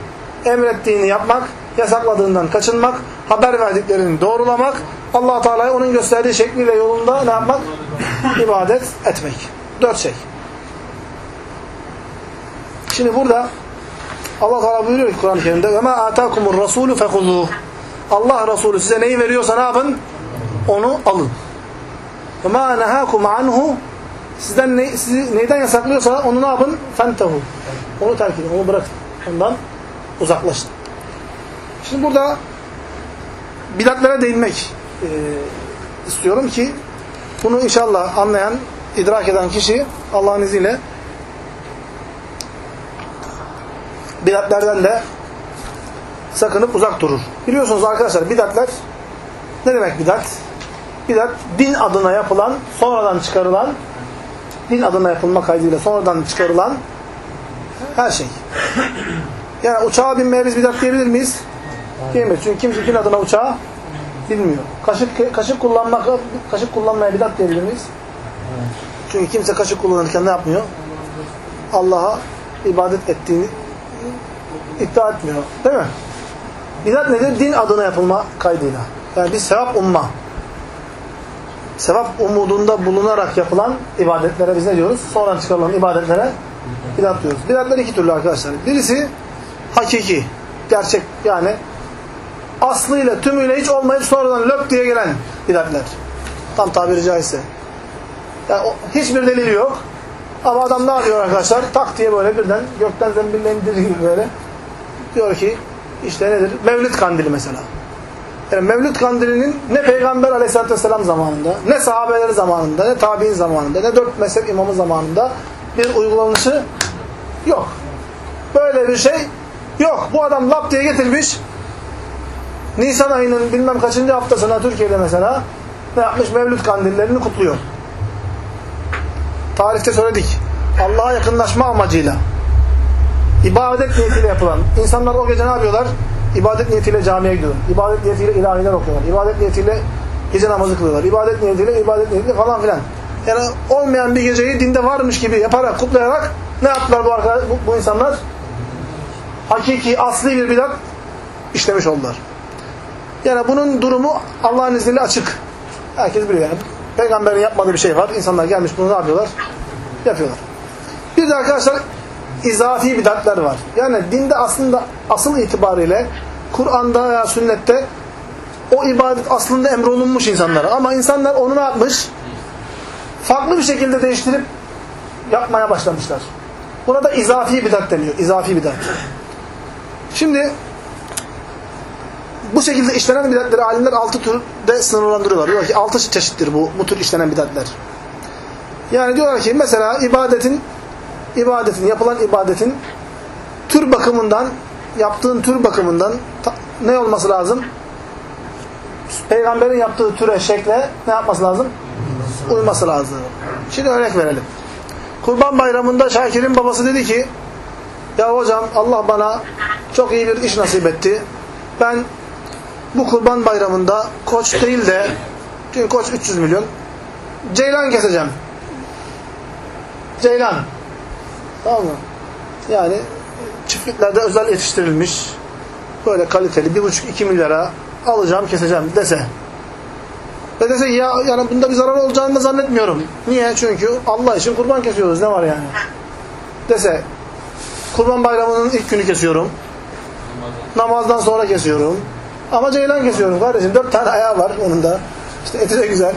[SPEAKER 1] Emrettiğini yapmak, yasakladığından kaçınmak, haber verdiklerini doğrulamak, allah Teala'ya onun gösterdiği şekliyle yolunda ne yapmak? İbadet etmek. Dört şey. Şimdi burada Allah Teala buyuruyor ki Kur'an-ı Kerim'de ve ma atakumur fekuzuh. Allah Resulü size neyi veriyorsa ne yapın? Onu alın. Ve ma nehakum anhu sizden ne, sizi neyden yasaklıyorsa onu ne yapın? Fentehu. Onu terk edin, onu bırakın. Ondan uzaklaşın. Şimdi burada bidatlere değinmek e, istiyorum ki bunu inşallah anlayan, idrak eden kişi Allah'ın izniyle bidatlerden de sakınıp uzak durur. Biliyorsunuz arkadaşlar bidatler ne demek bidat? Bidat din adına yapılan, sonradan çıkarılan, din adına yapılma kaydıyla sonradan çıkarılan her şey. Yani uçağa binmeye biz bidat diyebilir miyiz? Diyemeyiz. Çünkü kimse din adına uçağa bilmiyor. Kaşık kaşık kullanmak kaşık kullanmaya bidat diyebilir miyiz? Çünkü kimse kaşık kullanırken ne yapmıyor? Allah'a ibadet ettiğini iddia etmiyor. Değil mi? Bidat nedir? Din adına yapılma kaydıyla. Yani bir sevap umma. Sevap umudunda bulunarak yapılan ibadetlere biz ne diyoruz? Sonradan çıkarılan ibadetlere bidat diyoruz. Bidatler iki türlü arkadaşlar. Birisi hakiki, gerçek yani aslıyla, tümüyle hiç olmayıp sonradan löp diye gelen bidatler. Tam tabiri caizse. Yani o, hiçbir delili yok. Ama adam ne yapıyor arkadaşlar? Tak diye böyle birden gökten zembille indirir gibi böyle. Diyor ki işte nedir? Mevlid kandili mesela. Yani Mevlid kandilinin ne Peygamber aleyhissalatü vesselam zamanında, ne sahabeleri zamanında, ne tabi'in zamanında, ne dört mezhep imamı zamanında bir uygulanışı yok. Böyle bir şey yok. Bu adam lap diye getirmiş. Nisan ayının bilmem kaçıncı haftasına Türkiye'de mesela ne yapmış? Mevlüt kandillerini kutluyor. Tarihte söyledik. Allah'a yakınlaşma amacıyla ibadet niyetiyle yapılan. insanlar o gece ne yapıyorlar? İbadet niyetiyle camiye gidiyorlar. İbadet niyetiyle ilahiler okuyorlar. İbadet niyetiyle gece namazı kılıyorlar. İbadet niyetiyle, ibadet niyetiyle falan filan. Yani olmayan bir geceyi dinde varmış gibi yaparak, kutlayarak ne yaptılar bu, arkadaş, bu, bu insanlar? Hakiki, asli bir bidat işlemiş oldular. Yani bunun durumu Allah'ın izniyle açık. Herkes biliyor yani. Peygamberin yapmadığı bir şey var. İnsanlar gelmiş bunu ne yapıyorlar? Yapıyorlar. Bir de arkadaşlar izafi bidatler var. Yani dinde aslında asıl itibariyle Kur'an'da veya sünnette o ibadet aslında emrolunmuş insanlara. Ama insanlar onu ne yapmış? Farklı bir şekilde değiştirip yapmaya başlamışlar. Buna da izafi bidat deniyor. İzafi bidat. Şimdi bu şekilde işlenen bidatleri alimler altı türde sınırlandırıyorlar. Diyorlar ki altı çeşittir bu, bu tür işlenen bidatler. Yani diyorlar ki mesela ibadetin ibadetin, yapılan ibadetin tür bakımından yaptığın tür bakımından ne olması lazım? Peygamberin yaptığı türe, şekle ne yapması lazım? Uyması lazım. Şimdi örnek verelim. Kurban bayramında Şakir'in babası dedi ki ya hocam Allah bana çok iyi bir iş nasip etti. Ben bu kurban bayramında koç değil de çünkü koç 300 milyon ceylan keseceğim. Ceylan. Tamam mı? Yani çiftliklerde özel yetiştirilmiş böyle kaliteli bir buçuk iki milyara alacağım keseceğim dese ve dese ya yani bunda bir zarar olacağını zannetmiyorum. Niye? Çünkü Allah için kurban kesiyoruz. Ne var yani? Dese kurban bayramının ilk günü kesiyorum. Namazdan sonra kesiyorum. Ama ceylan kesiyorum kardeşim. Dört tane ayağı var onun da. İşte eti de güzel.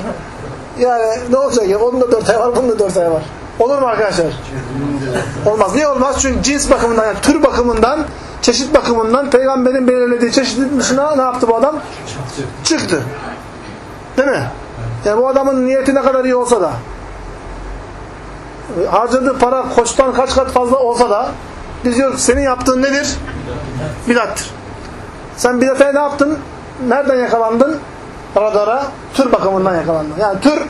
[SPEAKER 1] Yani ne olacak ya? Onun da dört ayağı var, bunun da dört ayağı var. Olur mu arkadaşlar? Olmaz. Niye olmaz? Çünkü cins bakımından, yani tür bakımından, çeşit bakımından peygamberin belirlediği çeşitin dışına ne yaptı bu adam? Çıktı. Değil mi? Yani bu adamın niyeti ne kadar iyi olsa da harcadığı para koçtan kaç kat fazla olsa da biz diyoruz senin yaptığın nedir? Bidattır. Sen bidate ne yaptın? Nereden yakalandın? Radara, tür bakımından yakalandın. Yani tür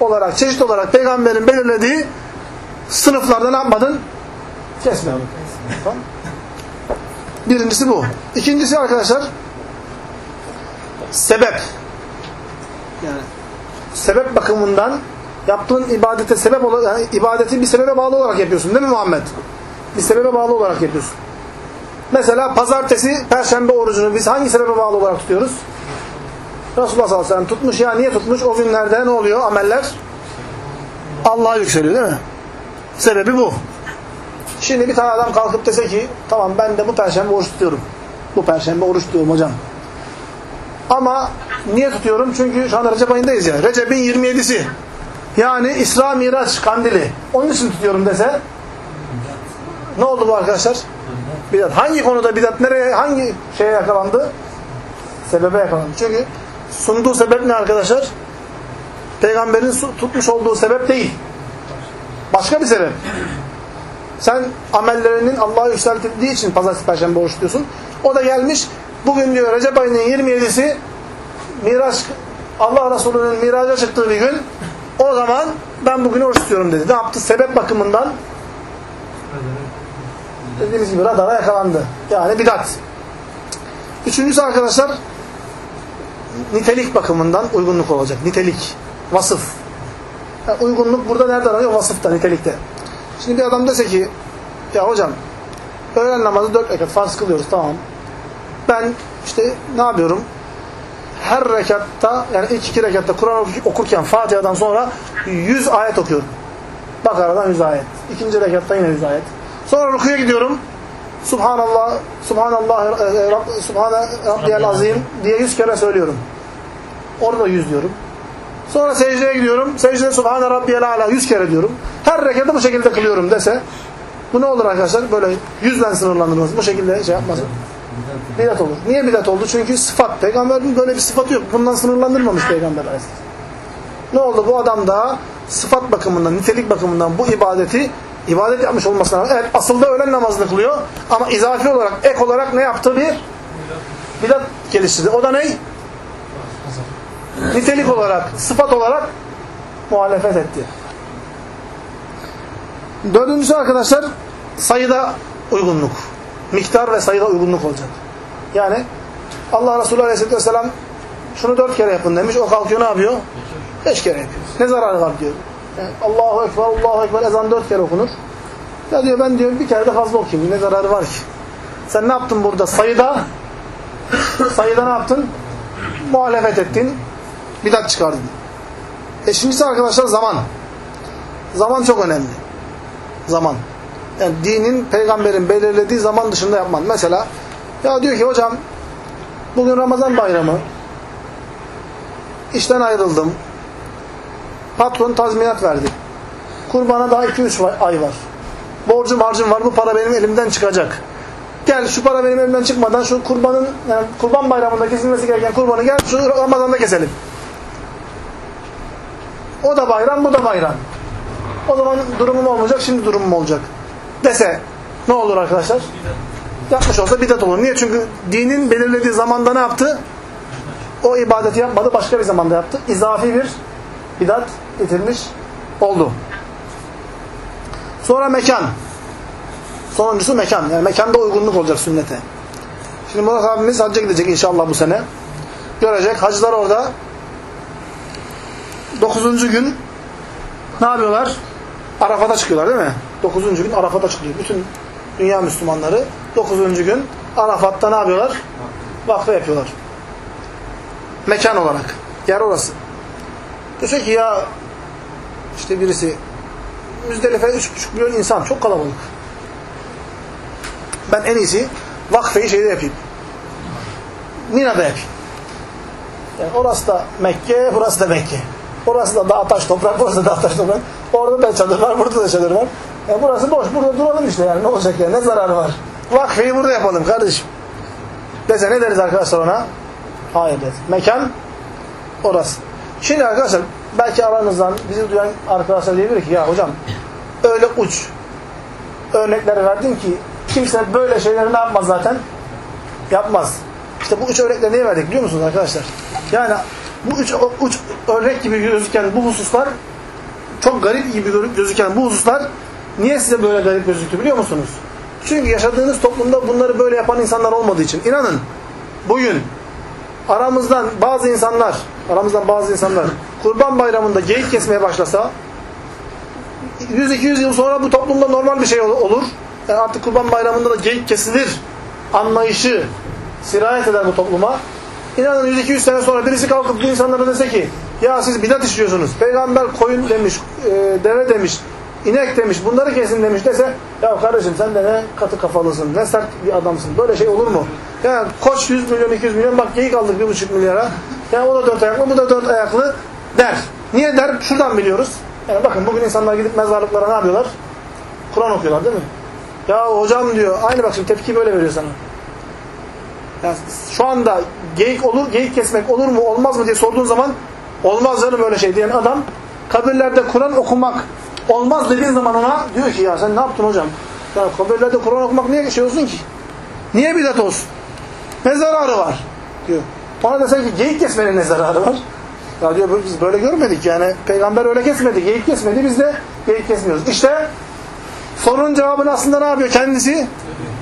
[SPEAKER 1] olarak, çeşit olarak peygamberin belirlediği sınıflarda ne yapmadın? Kesmedin. Tamam. Birincisi bu. İkincisi arkadaşlar sebep. Yani sebep bakımından yaptığın ibadete sebep olarak yani ibadeti bir sebebe bağlı olarak yapıyorsun değil mi Muhammed? Bir sebebe bağlı olarak yapıyorsun. Mesela pazartesi, perşembe orucunu biz hangi sebebe bağlı olarak tutuyoruz? Resulullah sallallahu aleyhi ve sellem tutmuş. Ya niye tutmuş? O günlerde ne oluyor? Ameller Allah'a yükseliyor değil mi? Sebebi bu. Şimdi bir tane adam kalkıp dese ki tamam ben de bu perşembe oruç tutuyorum. Bu perşembe oruç tutuyorum hocam. Ama niye tutuyorum? Çünkü şu anda Recep ayındayız ya. Recep'in 27'si. Yani İsra Miraç kandili. Onun için tutuyorum dese ne oldu bu arkadaşlar? Bidat. Hangi konuda bidat? Nereye? Hangi şeye yakalandı? Sebebe yakalandı. Çünkü sunduğu sebep ne arkadaşlar? Peygamberin tutmuş olduğu sebep değil. Başka bir sebep. Sen amellerinin Allah'a yükseltildiği için pazartesi perşembe oruç tutuyorsun. O da gelmiş bugün diyor Recep ayının 27'si Miraç Allah Resulü'nün miraca çıktığı bir gün o zaman ben bugün oruç tutuyorum dedi. Ne yaptı? Sebep bakımından dediğimiz gibi radara yakalandı. Yani bidat. Üçüncüsü arkadaşlar nitelik bakımından uygunluk olacak. Nitelik. Vasıf. Yani uygunluk burada nerede aranıyor? Vasıfta, nitelikte. Şimdi bir adam dese ki ya hocam öğlen namazı dört rekat farz kılıyoruz tamam. Ben işte ne yapıyorum? Her rekatta yani ilk iki rekatta Kur'an okurken Fatiha'dan sonra 100 ayet okuyorum. Bakara'dan 100 ayet. İkinci rekatta yine 100 ayet. Sonra rukuya gidiyorum. Subhanallah, Subhanallah, e, Subhane Rabbiyel Azim diye 100 kere söylüyorum. Orada 100 diyorum. Sonra secdeye gidiyorum. Secdede Subhane Rabbiyel Ala 100 kere diyorum. Her rekatta bu şekilde kılıyorum dese bu ne olur arkadaşlar? Böyle yüzden sınırlandırması. Bu şekilde şey yapması. Bidat olur. Niye bidat oldu? Çünkü sıfat. Peygamberin böyle bir sıfatı yok. Bundan sınırlandırmamış Peygamber. Ne oldu? Bu adam da sıfat bakımından, nitelik bakımından bu ibadeti ibadet yapmış olmasına rağmen evet, asılda öğlen namazını kılıyor ama izafi olarak, ek olarak ne yaptı? Bir bidat geliştirdi. O da ne? Nitelik olarak, sıfat olarak muhalefet etti. Dördüncüsü arkadaşlar sayıda uygunluk. Miktar ve sayıda uygunluk olacak. Yani Allah Resulü Aleyhisselatü Vesselam şunu dört kere yapın demiş. O kalkıyor ne yapıyor? Beş kere yapıyor. Ne zararı var diyor. Yani Allahu Ekber, Allahu Ekber ezan dört kere okunur. Ya diyor ben diyor bir kere de fazla okuyayım. Ne zararı var ki? Sen ne yaptın burada? Sayıda sayıda ne yaptın? Muhalefet ettin. Bidat çıkardın. Beşincisi arkadaşlar zaman. Zaman çok önemli. Zaman. Yani dinin, peygamberin belirlediği zaman dışında yapman. Mesela ya diyor ki hocam bugün Ramazan bayramı işten ayrıldım. Patron tazminat verdi. Kurbana daha 2-3 ay var. Borcum harcım var. Bu para benim elimden çıkacak. Gel şu para benim elimden çıkmadan şu kurbanın yani kurban bayramında kesilmesi gereken kurbanı gel şu Ramazan'da keselim. O da bayram, bu da bayram. O zaman durumum olmayacak, şimdi durumum olacak. Dese ne olur arkadaşlar? Yapmış olsa bidat olur. Niye? Çünkü dinin belirlediği zamanda ne yaptı? O ibadeti yapmadı, başka bir zamanda yaptı. İzafi bir bidat getirmiş oldu. Sonra mekan. Sonuncusu mekan. Yani mekanda uygunluk olacak sünnete. Şimdi Murat abimiz hacca gidecek inşallah bu sene. Görecek. Hacılar orada dokuzuncu gün ne yapıyorlar? Arafat'a çıkıyorlar değil mi? Dokuzuncu gün Arafat'a çıkıyor. Bütün dünya Müslümanları 9. gün Arafat'ta ne yapıyorlar? Vakfe yapıyorlar. Mekan olarak. Yer orası. Diyor ki ya işte birisi Müzdelife 3,5 milyon insan. Çok kalabalık. Ben en iyisi vakfeyi şeyde yapayım. Mina'da yapayım. Yani orası da Mekke, burası da Mekke. Orası da dağ taş toprak, burası da dağ taş toprak. Orada da çadır var, burada da çadır var. Yani burası boş, burada duralım işte yani. Ne olacak yani, ne zararı var? Vakfeyi burada yapalım kardeşim. Dese ne deriz arkadaşlar ona? Hayır deriz. Mekan orası. Şimdi arkadaşlar belki aranızdan bizi duyan arkadaşlar diyebilir ki ya hocam öyle uç örnekler verdin ki kimse böyle şeyleri ne yapmaz zaten? Yapmaz. İşte bu üç örnekleri niye verdik biliyor musunuz arkadaşlar? Yani bu üç uç örnek gibi gözüken bu hususlar çok garip gibi gözüken bu hususlar niye size böyle garip gözüktü biliyor musunuz? Çünkü yaşadığınız toplumda bunları böyle yapan insanlar olmadığı için. İnanın bugün aramızdan bazı insanlar aramızdan bazı insanlar kurban bayramında geyik kesmeye başlasa 100-200 yıl sonra bu toplumda normal bir şey olur. Yani artık kurban bayramında da geyik kesilir anlayışı sirayet eder bu topluma. İnanın 100-200 sene sonra birisi kalkıp bu insanlara dese ki ya siz bidat işliyorsunuz. Peygamber koyun demiş, e, deve demiş, inek demiş, bunları kesin demiş dese ya kardeşim sen de ne katı kafalısın, ne sert bir adamsın. Böyle şey olur mu? Yani koç 100 milyon, 200 milyon bak geyik aldık 1,5 milyara. Yani o da dört ayaklı, bu da dört ayaklı der. Niye der? Şuradan biliyoruz. Yani bakın bugün insanlar gidip mezarlıklara ne yapıyorlar? Kur'an okuyorlar değil mi? Ya hocam diyor, aynı bak şimdi tepki böyle veriyor sana. Yani şu anda geyik olur, geyik kesmek olur mu, olmaz mı diye sorduğun zaman olmaz canım öyle şey diyen adam kabirlerde Kur'an okumak olmaz dediğin zaman ona diyor ki ya sen ne yaptın hocam? Ya kabirlerde Kur'an okumak niye şey olsun ki? Niye bidat olsun? Ne zararı var? diyor. Ona desen ki geyik kesmenin ne zararı var? Ya diyor biz böyle görmedik yani peygamber öyle kesmedi, geyik kesmedi biz de geyik kesmiyoruz. İşte sorunun cevabını aslında ne yapıyor kendisi?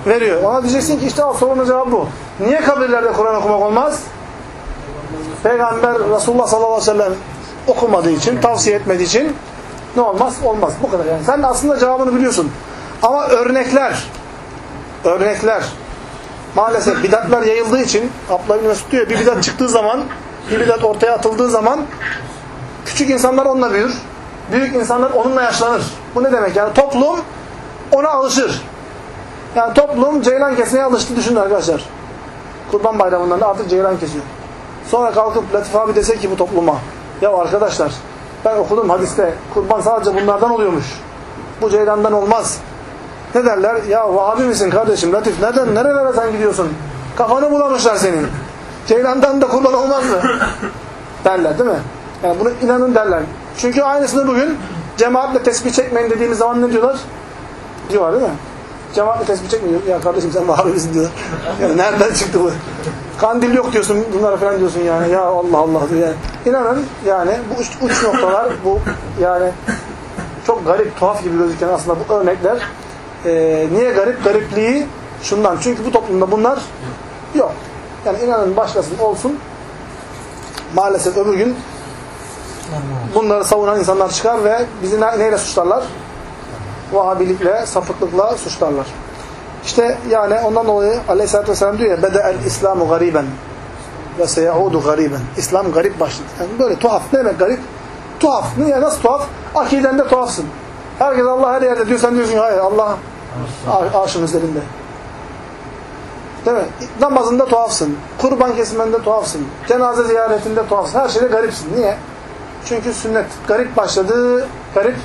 [SPEAKER 1] Veriyor. Ona diyeceksin ki işte al sorunun cevabı bu. Niye kabirlerde Kur'an okumak olmaz? Peygamber Resulullah sallallahu aleyhi ve sellem okumadığı için, tavsiye etmediği için ne olmaz? Olmaz. Bu kadar yani. Sen de aslında cevabını biliyorsun. Ama örnekler örnekler maalesef bidatlar yayıldığı için Abdullah bin Mesud diyor bir bidat çıktığı zaman bir bidat ortaya atıldığı zaman küçük insanlar onunla büyür. Büyük insanlar onunla yaşlanır. Bu ne demek? Yani toplum ona alışır. Yani toplum ceylan kesmeye alıştı düşünün arkadaşlar. Kurban bayramından da artık ceylan kesiyor. Sonra kalkıp Latif abi dese ki bu topluma ya arkadaşlar ben okudum hadiste kurban sadece bunlardan oluyormuş. Bu ceylandan olmaz. Ne derler? Ya Vahabi misin kardeşim Latif? Nereden, nerelere sen gidiyorsun? Kafanı bulamışlar senin. Ceylandan da kurban olmaz mı? derler değil mi? Yani bunu inanın derler. Çünkü aynısını bugün cemaatle tesbih çekmeyin dediğimiz zaman ne diyorlar? Diyorlar değil mi? Cemaatle tesbih çekmiyor. Ya kardeşim sen Vahabi misin diyorlar. Yani nereden çıktı bu? Kandil yok diyorsun bunlara falan diyorsun yani. Ya Allah Allah diyor yani. İnanın yani bu uç, uç noktalar bu yani çok garip, tuhaf gibi gözüken aslında bu örnekler e, niye garip? Garipliği şundan. Çünkü bu toplumda bunlar yok. Yani inanın başlasın olsun maalesef öbür gün bunları savunan insanlar çıkar ve bizi neyle suçlarlar? Vahabilikle, sapıklıkla suçlarlar. İşte yani ondan dolayı Aleyhisselatü Vesselam diyor ya Bede'el İslamu gariben ve seyaudu gariben. İslam garip başladı. Yani böyle tuhaf. Ne demek garip? Tuhaf. Niye? Nasıl tuhaf? Akidende tuhafsın. Herkes Allah her yerde diyor. Sen diyorsun hayır Allah arşın üzerinde. Değil mi? Namazında tuhafsın. Kurban kesiminde tuhafsın. Cenaze ziyaretinde tuhafsın. Her şeyde garipsin. Niye? Çünkü sünnet garip başladı. Garip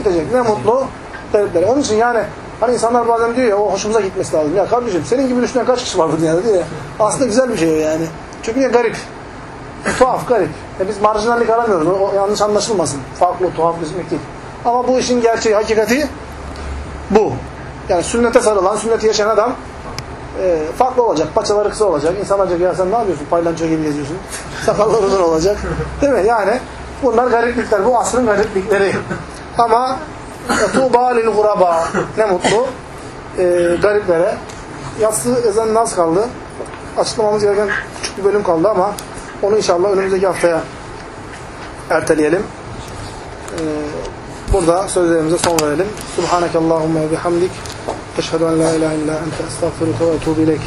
[SPEAKER 1] bitecek. Ne mutlu gariplere. Onun için yani Hani insanlar bazen diyor ya o hoşumuza gitmesi lazım. Ya kardeşim senin gibi düşünen kaç kişi var bu dünyada diyor ya. Aslında güzel bir şey yani. Çünkü niye garip? Tuhaf, garip. E biz marjinallik aramıyoruz. O, yanlış anlaşılmasın. Farklı, tuhaf gözükmek değil. Ama bu işin gerçeği, hakikati bu. Yani sünnete sarılan, sünneti yaşayan adam e, farklı olacak. Paçaları kısa olacak. İnsan olacak ya sen ne yapıyorsun? Paylanço gibi geziyorsun. Sakalları uzun olacak. Değil mi? Yani bunlar gariplikler. Bu asrın gariplikleri. Ama Tuğba lil guraba. Ne mutlu. E, gariplere. Yatsı ezanın az kaldı. Açıklamamız gereken küçük bir bölüm kaldı ama onu inşallah önümüzdeki haftaya erteleyelim. E, burada sözlerimize son verelim. Subhanakallahumma ve bihamdik. Eşhedü en la ilahe illa ente estağfiruke ve etûbü ileyk.